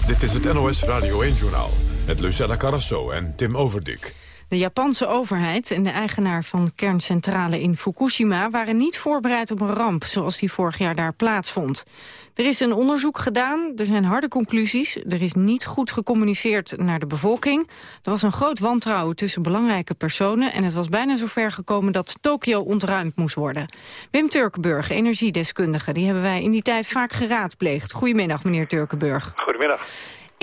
Dit is het NOS Radio 1-journaal. Met Lucella Carrasso en Tim Overdik. De Japanse overheid en de eigenaar van kerncentrale in Fukushima... waren niet voorbereid op een ramp zoals die vorig jaar daar plaatsvond. Er is een onderzoek gedaan, er zijn harde conclusies. Er is niet goed gecommuniceerd naar de bevolking. Er was een groot wantrouwen tussen belangrijke personen... en het was bijna zover gekomen dat Tokio ontruimd moest worden. Wim Turkenburg, energiedeskundige, die hebben wij in die tijd vaak geraadpleegd. Goedemiddag, meneer Turkenburg. Goedemiddag.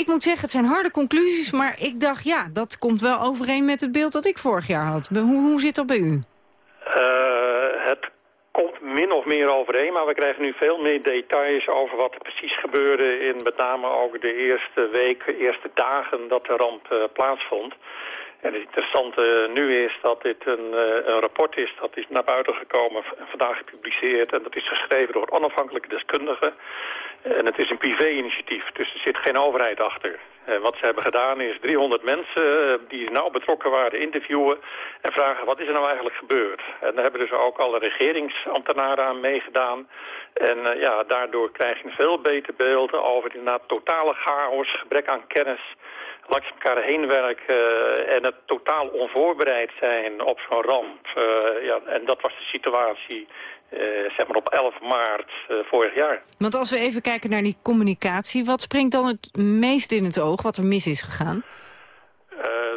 Ik moet zeggen, het zijn harde conclusies, maar ik dacht, ja, dat komt wel overeen met het beeld dat ik vorig jaar had. Hoe, hoe zit dat bij u? Uh, het komt min of meer overeen, maar we krijgen nu veel meer details over wat er precies gebeurde in met name ook de eerste weken, eerste dagen dat de ramp uh, plaatsvond. En het interessante nu is dat dit een, uh, een, rapport is dat is naar buiten gekomen, vandaag gepubliceerd. En dat is geschreven door onafhankelijke deskundigen. En het is een privé-initiatief, dus er zit geen overheid achter. En wat ze hebben gedaan is 300 mensen eh, die nauw betrokken waren interviewen... en vragen wat is er nou eigenlijk gebeurd. En daar hebben dus ook alle regeringsambtenaren aan meegedaan. En uh, ja, daardoor krijg je een veel beter beeld over inderdaad totale chaos, gebrek aan kennis langs elkaar heen werken en het totaal onvoorbereid zijn op zo'n ramp. Ja, en dat was de situatie zeg maar op 11 maart vorig jaar. Want als we even kijken naar die communicatie, wat springt dan het meest in het oog wat er mis is gegaan?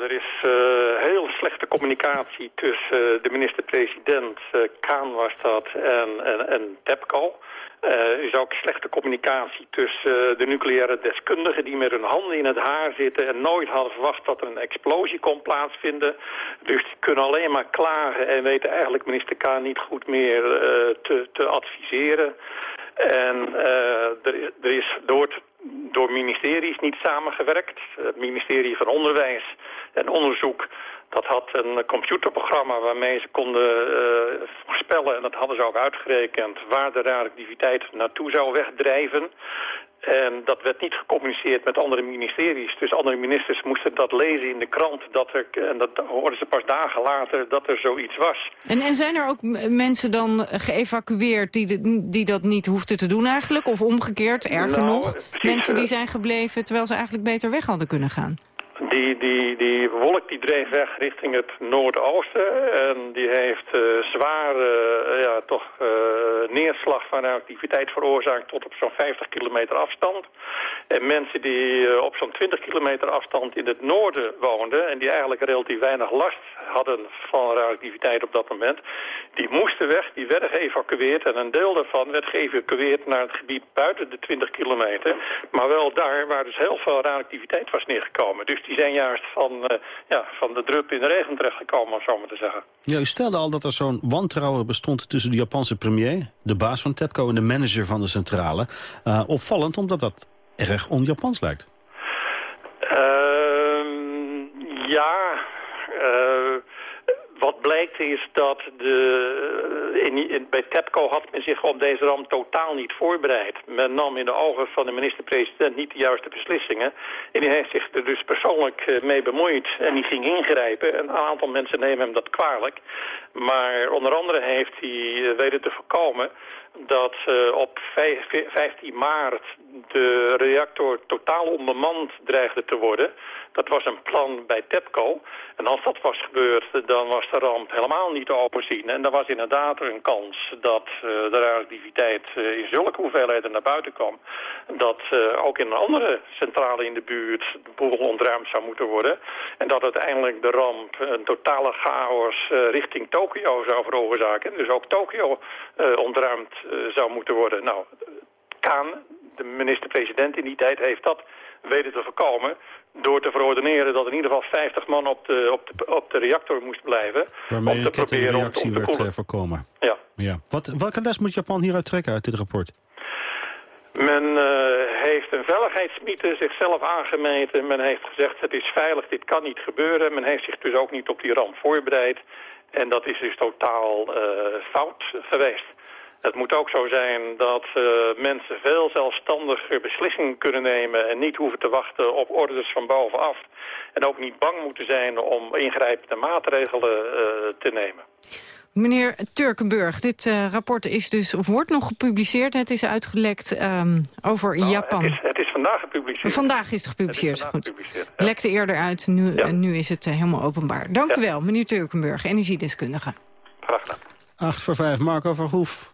er is heel slechte communicatie tussen de minister-president, Kaan was dat, en, en, en TEPCO. Er is ook slechte communicatie tussen eh, de nucleaire deskundigen die met hun handen in het haar zitten en nooit hadden verwacht dat er een explosie kon plaatsvinden. Dus die kunnen alleen maar klagen en weten eigenlijk minister K. niet goed meer uh, te, te, adviseren. En uh, er, er, is door, door ministeries niet samengewerkt. Het ministerie van Onderwijs en Onderzoek dat had een computerprogramma waarmee ze konden uh, voorspellen, en dat hadden ze ook uitgerekend, waar de radioactiviteit naartoe zou wegdrijven. En dat werd niet gecommuniceerd met andere ministeries. Dus andere ministers moesten dat lezen in de krant. Dat er, en dat hoorden ze pas dagen later dat er zoiets was. En, en zijn er ook mensen dan geëvacueerd die, die dat niet hoefden te doen eigenlijk? Of omgekeerd, erger Nou, nog, precies, mensen die eh, zijn gebleven... terwijl ze eigenlijk beter weg hadden kunnen gaan? Die, die, die wolk die dreef weg richting het noordoosten. En die heeft eh, zware eh, ja, toch, eh, neerslag van activiteit veroorzaakt tot op zo'n 50 kilometer afstand. En mensen die op zo'n 20 kilometer afstand in het noorden woonden... en die eigenlijk relatief weinig last hadden van radioactiviteit op dat moment... die moesten weg, die werden geëvacueerd. En een deel daarvan werd geëvacueerd naar het gebied buiten de 20 kilometer. Maar wel daar waar dus heel veel radioactiviteit was neergekomen. Dus die zijn juist van, eh, ja, van de drup in de regen terechtgekomen, om zo maar te zeggen. Ja, u stelde al dat er zo'n wantrouwen bestond tussen de Japanse premier... de baas van TEPCO en de manager van de centrale. Uh, opvallend, omdat dat erg on-Japans lijkt. Ehm, ja, uh, wat blijkt is dat de, in, in, bij TEPCO had men zich op deze ramp totaal niet voorbereid. Men nam in de ogen van de minister-president niet de juiste beslissingen. En die heeft zich er dus persoonlijk mee bemoeid en die ging ingrijpen. Een aantal mensen nemen hem dat kwalijk. Maar onder andere heeft hij weten te voorkomen dat op 15 maart de reactor totaal onbemand dreigde te worden. Dat was een plan bij TEPCO. En als dat was gebeurd, dan was de ramp helemaal niet te overzien. En dan was inderdaad een kans dat uh, de radioactiviteit uh, in zulke hoeveelheden naar buiten kwam. Dat ook in een andere centrale in de buurt de boel ontruimd zou moeten worden. En dat uiteindelijk de ramp een totale chaos richting Tokio zou veroorzaken. Dus ook Tokio ontruimd zou moeten worden. Nou, Kaan, de minister-president in die tijd, heeft dat weten te voorkomen door te verordeneren dat in ieder geval 50 man op de, op de, op de reactor moest blijven. Waarmee om te te proberen om, te werd koelen. uh, voorkomen. Ja. ja. Wat, welke les moet Japan hieruit trekken uit dit rapport? Men uh, heeft een veiligheidsmythe zichzelf aangemeten. Men heeft gezegd het is veilig, dit kan niet gebeuren. Men heeft zich dus ook niet op die ramp voorbereid. En dat is dus totaal uh, fout geweest. Het moet ook zo zijn dat uh, mensen veel zelfstandiger beslissingen kunnen nemen... en niet hoeven te wachten op orders van bovenaf. En ook niet bang moeten zijn om ingrijpende maatregelen uh, te nemen. Meneer Turkenburg, dit uh, rapport is dus, of wordt nog gepubliceerd. Het is uitgelekt um, over nou, Japan. Het is, het is vandaag gepubliceerd. Vandaag is het gepubliceerd, het goed. Gepubliceerd, ja. Lekte eerder uit, nu, ja. nu is het helemaal openbaar. Dank ja. u wel, meneer Turkenburg, energiedeskundige. Graag gedaan. 8 voor 5, Marco Verhoef.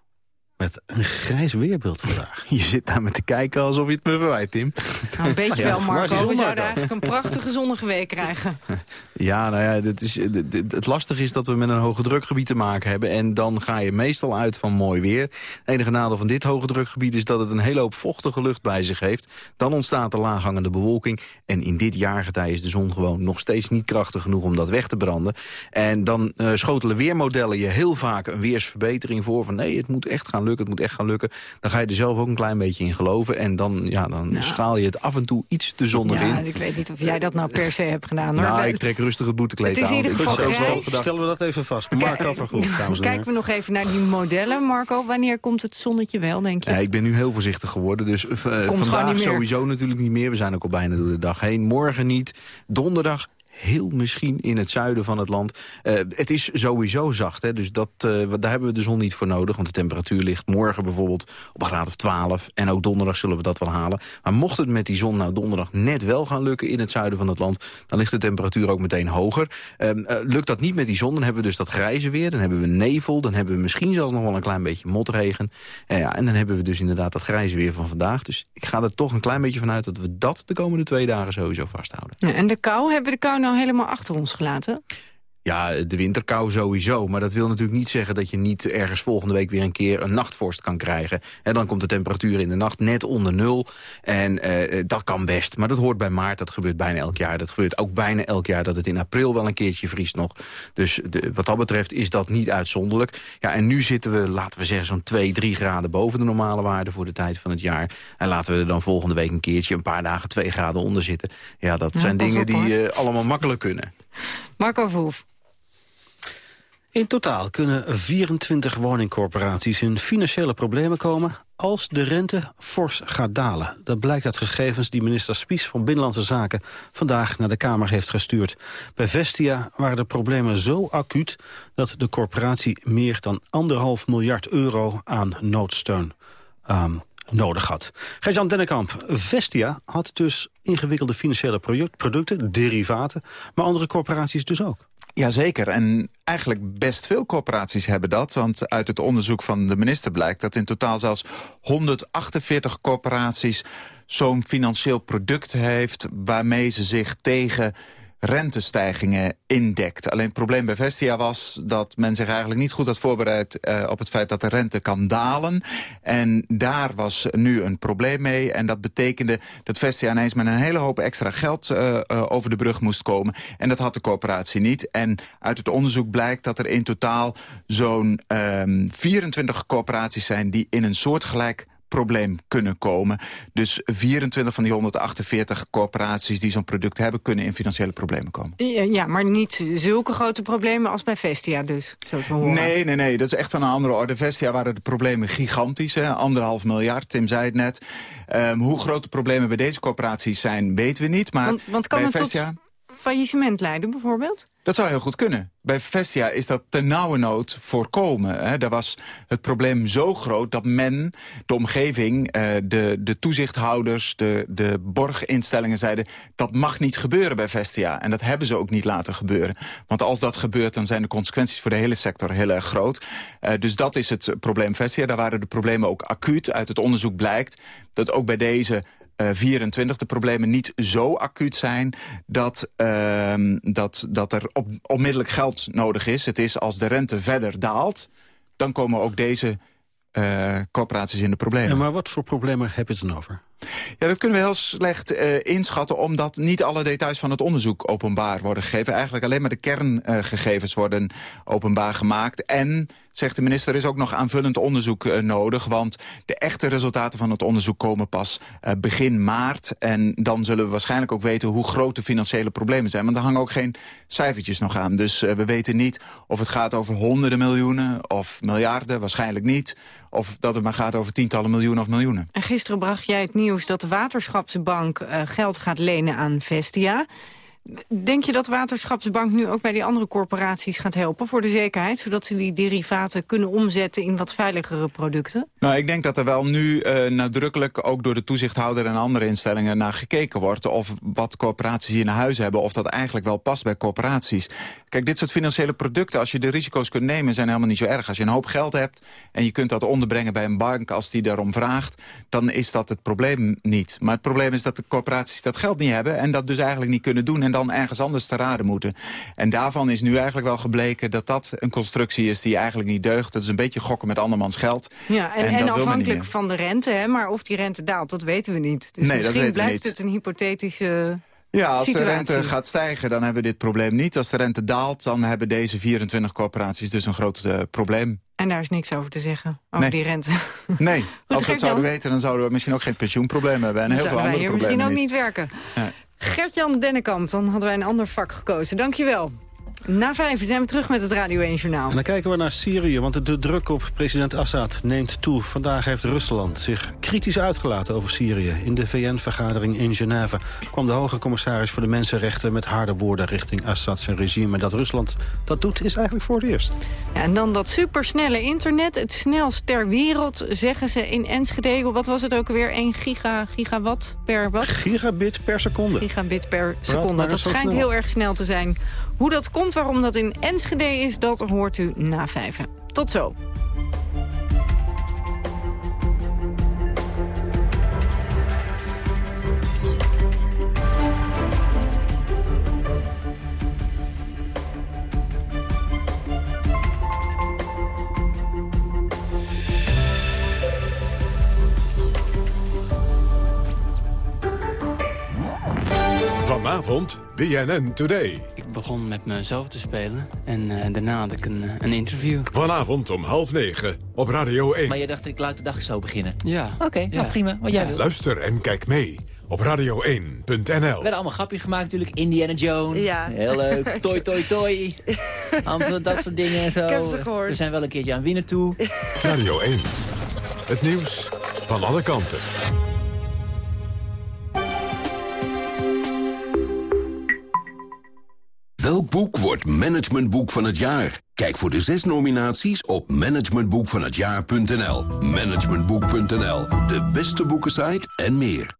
Met een grijs weerbeeld vandaag. Je zit naar me te kijken alsof je het me verwijt, Tim. Nou, een beetje ja, wel, Marco. We zouden Marco? eigenlijk een prachtige zonnige week krijgen. Ja, nou ja, dit is, dit, dit, het lastige is dat we met een hoge drukgebied te maken hebben. En dan ga je meestal uit van mooi weer. Het enige nadeel van dit hoge drukgebied is dat het een hele hoop vochtige lucht bij zich heeft. Dan ontstaat er laaghangende bewolking. En in dit jaargetij is de zon gewoon nog steeds niet krachtig genoeg om dat weg te branden. En dan uh, schotelen weermodellen je heel vaak een weersverbetering voor. Van nee, het moet echt gaan lukken, het moet echt gaan lukken. Dan ga je er zelf ook een klein beetje in geloven. En dan, ja, dan nou. schaal je het af en toe iets te zonnig ja, in. ik weet niet of jij dat nou per se hebt gedaan. Hoor. Nou, ik trek rustig het boetekleed het is aan. in ieder geval. Stellen we dat even vast. Marco dames en Kijken we nog even naar die modellen. Marco, wanneer komt het zonnetje wel, denk je? Ja, ik ben nu heel voorzichtig geworden. Dus uh, vandaag sowieso natuurlijk niet meer. We zijn ook al bijna door de dag heen. Morgen niet. Donderdag heel misschien in het zuiden van het land. Uh, het is sowieso zacht, hè, dus dat, uh, daar hebben we de zon niet voor nodig. Want de temperatuur ligt morgen bijvoorbeeld op een graad of 12. En ook donderdag zullen we dat wel halen. Maar mocht het met die zon nou donderdag net wel gaan lukken in het zuiden van het land... dan ligt de temperatuur ook meteen hoger. Uh, lukt dat niet met die zon, dan hebben we dus dat grijze weer. Dan hebben we nevel, dan hebben we misschien zelfs nog wel een klein beetje motregen. ja, en dan hebben we dus inderdaad dat grijze weer van vandaag. Dus ik ga er toch een klein beetje vanuit dat we dat de komende twee dagen sowieso vasthouden. En de kou, hebben we de kou nou helemaal achter ons gelaten? Ja, de winterkou sowieso. Maar dat wil natuurlijk niet zeggen dat je niet ergens volgende week weer een keer een nachtvorst kan krijgen. En dan komt de temperatuur in de nacht net onder nul. En uh, dat kan best. Maar dat hoort bij maart. Dat gebeurt bijna elk jaar. Dat gebeurt ook bijna elk jaar dat het in april wel een keertje vriest nog. Dus de, wat dat betreft is dat niet uitzonderlijk. Ja, en nu zitten we, laten we zeggen, zo'n 2, 3 graden boven de normale waarde voor de tijd van het jaar. En laten we er dan volgende week een keertje een paar dagen 2 graden onder zitten. Ja, dat Ja, zijn dingen op, die uh, allemaal makkelijk kunnen. Marco Verhoef. In totaal kunnen 24 woningcorporaties in financiële problemen komen... als de rente fors gaat dalen. Dat blijkt uit gegevens die minister Spies van Binnenlandse Zaken vandaag naar de Kamer heeft gestuurd. Bij Vestia waren de problemen zo acuut dat de corporatie meer dan anderhalf miljard euro aan noodsteun um, nodig had. Gert-Jan Dennekamp, Vestia had dus ingewikkelde financiële producten, derivaten, maar andere corporaties dus ook. Jazeker, en eigenlijk best veel corporaties hebben dat. Want uit het onderzoek van de minister blijkt dat in totaal zelfs 148 corporaties zo'n financieel product heeft... waarmee ze zich tegen rentestijgingen indekt. Alleen het probleem bij Vestia was dat men zich eigenlijk niet goed had voorbereid uh, op het feit dat de rente kan dalen. En daar was nu een probleem mee. En dat betekende dat Vestia ineens met een hele hoop extra geld uh, over de brug moest komen. En dat had de coöperatie niet. En uit het onderzoek blijkt dat er in totaal zo'n 24 ehm, coöperaties zijn die in een soortgelijk probleem kunnen komen. Dus 24 van die 148 corporaties die zo'n product hebben... kunnen in financiële problemen komen. Ja, maar niet zulke grote problemen als bij Vestia dus, zo te horen. Nee, nee, nee, dat is echt van een andere orde. Vestia waren de problemen gigantisch, hè? anderhalf miljard, Tim zei het net. Um, hoe grote problemen bij deze corporaties zijn, weten we niet. Maar want, want kan bij het Vestia... tot faillissement leiden bijvoorbeeld? Dat zou heel goed kunnen. Bij Vestia is dat ten nauwe nood voorkomen. Hè. Daar was het probleem zo groot dat men, de omgeving, eh, de, de toezichthouders, de, de borginstellingen zeiden... dat mag niet gebeuren bij Vestia. En dat hebben ze ook niet laten gebeuren. Want als dat gebeurt, dan zijn de consequenties voor de hele sector heel erg groot. Uh, dus dat is het probleem Vestia. Daar waren de problemen ook acuut. Uit het onderzoek blijkt dat ook bij deze 24 de problemen niet zo acuut zijn... dat, uh, dat, dat er op, onmiddellijk geld nodig is. Het is als de rente verder daalt... dan komen ook deze uh, corporaties in de problemen. En maar wat voor problemen heb je het dan over? Ja, dat kunnen we heel slecht uh, inschatten... omdat niet alle details van het onderzoek openbaar worden gegeven. Eigenlijk alleen maar de kerngegevens worden openbaar gemaakt. En zegt de minister, is ook nog aanvullend onderzoek uh, nodig. Want de echte resultaten van het onderzoek komen pas uh, begin maart. En dan zullen we waarschijnlijk ook weten hoe groot de financiële problemen zijn. Want er hangen ook geen cijfertjes nog aan. Dus we weten niet of het gaat over honderden miljoenen of miljarden. Waarschijnlijk niet. Of dat het maar gaat over tientallen miljoenen of miljoenen. En gisteren bracht jij het nieuws dat de Waterschapsbank geld gaat lenen aan Vestia. Denk je dat Waterschapsbank nu ook bij die andere corporaties gaat helpen voor de zekerheid? Zodat ze die derivaten kunnen omzetten in wat veiligere producten? Nou, ik denk dat er wel nu uh, nadrukkelijk ook door de toezichthouder en andere instellingen naar gekeken wordt. Of wat corporaties hier naar huis hebben, of dat eigenlijk wel past bij corporaties. Kijk, dit soort financiële producten, als je de risico's kunt nemen, zijn helemaal niet zo erg. Als je een hoop geld hebt en je kunt dat onderbrengen bij een bank als die daarom vraagt, dan is dat het probleem niet. Maar het probleem is dat de corporaties dat geld niet hebben en dat dus eigenlijk niet kunnen doen en dan ergens anders te raden moeten. En daarvan is nu eigenlijk wel gebleken dat dat een constructie is die eigenlijk niet deugt. Dat is een beetje gokken met andermans geld. Ja, en, en, afhankelijk van de rente, hè, maar of die rente daalt, dat weten we niet. Dus nee, misschien blijft het een hypothetische... Ja, als situatie. de rente gaat stijgen, dan hebben we dit probleem niet. Als de rente daalt, dan hebben deze 24 corporaties dus een groot uh, probleem. En daar is niks over te zeggen, over nee. die rente. Nee, als we het zouden weten, dan zouden we misschien ook geen pensioenprobleem hebben. En heel veel andere problemen misschien ook niet, niet werken. Ja. Gert-Jan Dennekamp, dan hadden wij een ander vak gekozen. Dankjewel. Na vijf zijn we terug met het Radio 1 Journaal. En dan kijken we naar Syrië, want de druk op president Assad neemt toe. Vandaag heeft Rusland zich kritisch uitgelaten over Syrië. In de VN-vergadering in Genève kwam de hoge commissaris voor de mensenrechten... met harde woorden richting Assads regime. En dat Rusland dat doet, is eigenlijk voor het eerst. Ja, en dan dat supersnelle internet, het snelst ter wereld, zeggen ze in Enschede. Wat was het ook weer? 1 giga, gigawatt per wat? Gigabit per seconde. Gigabit per seconde. dat, dat schijnt heel erg snel te zijn. Hoe dat komt, waarom dat in Enschede is, dat hoort u na vijven. Tot zo. Vanavond BNN Today. Ik begon met mezelf te spelen en uh, daarna had ik een, een interview. Vanavond om half negen op Radio 1. Maar je dacht, ik laat de dag zo beginnen? Ja. Oké, okay, ja. nou prima, wat jij wil. Luister en kijk mee op radio1.nl. Er werden allemaal grapjes gemaakt natuurlijk. Indiana Jones. Ja. Heel leuk. Toi, toi, toi. Allemaal dat soort dingen en zo. Ik heb ze gehoord. We zijn wel een keertje aan winnen toe. Radio 1. Het nieuws van alle kanten. Welk boek wordt managementboek van het jaar? Kijk voor de zes nominaties op managementboekvanhetjaar.nl. Managementboek.nl, de beste boekensite en meer.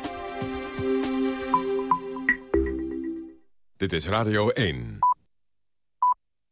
Dit is Radio 1.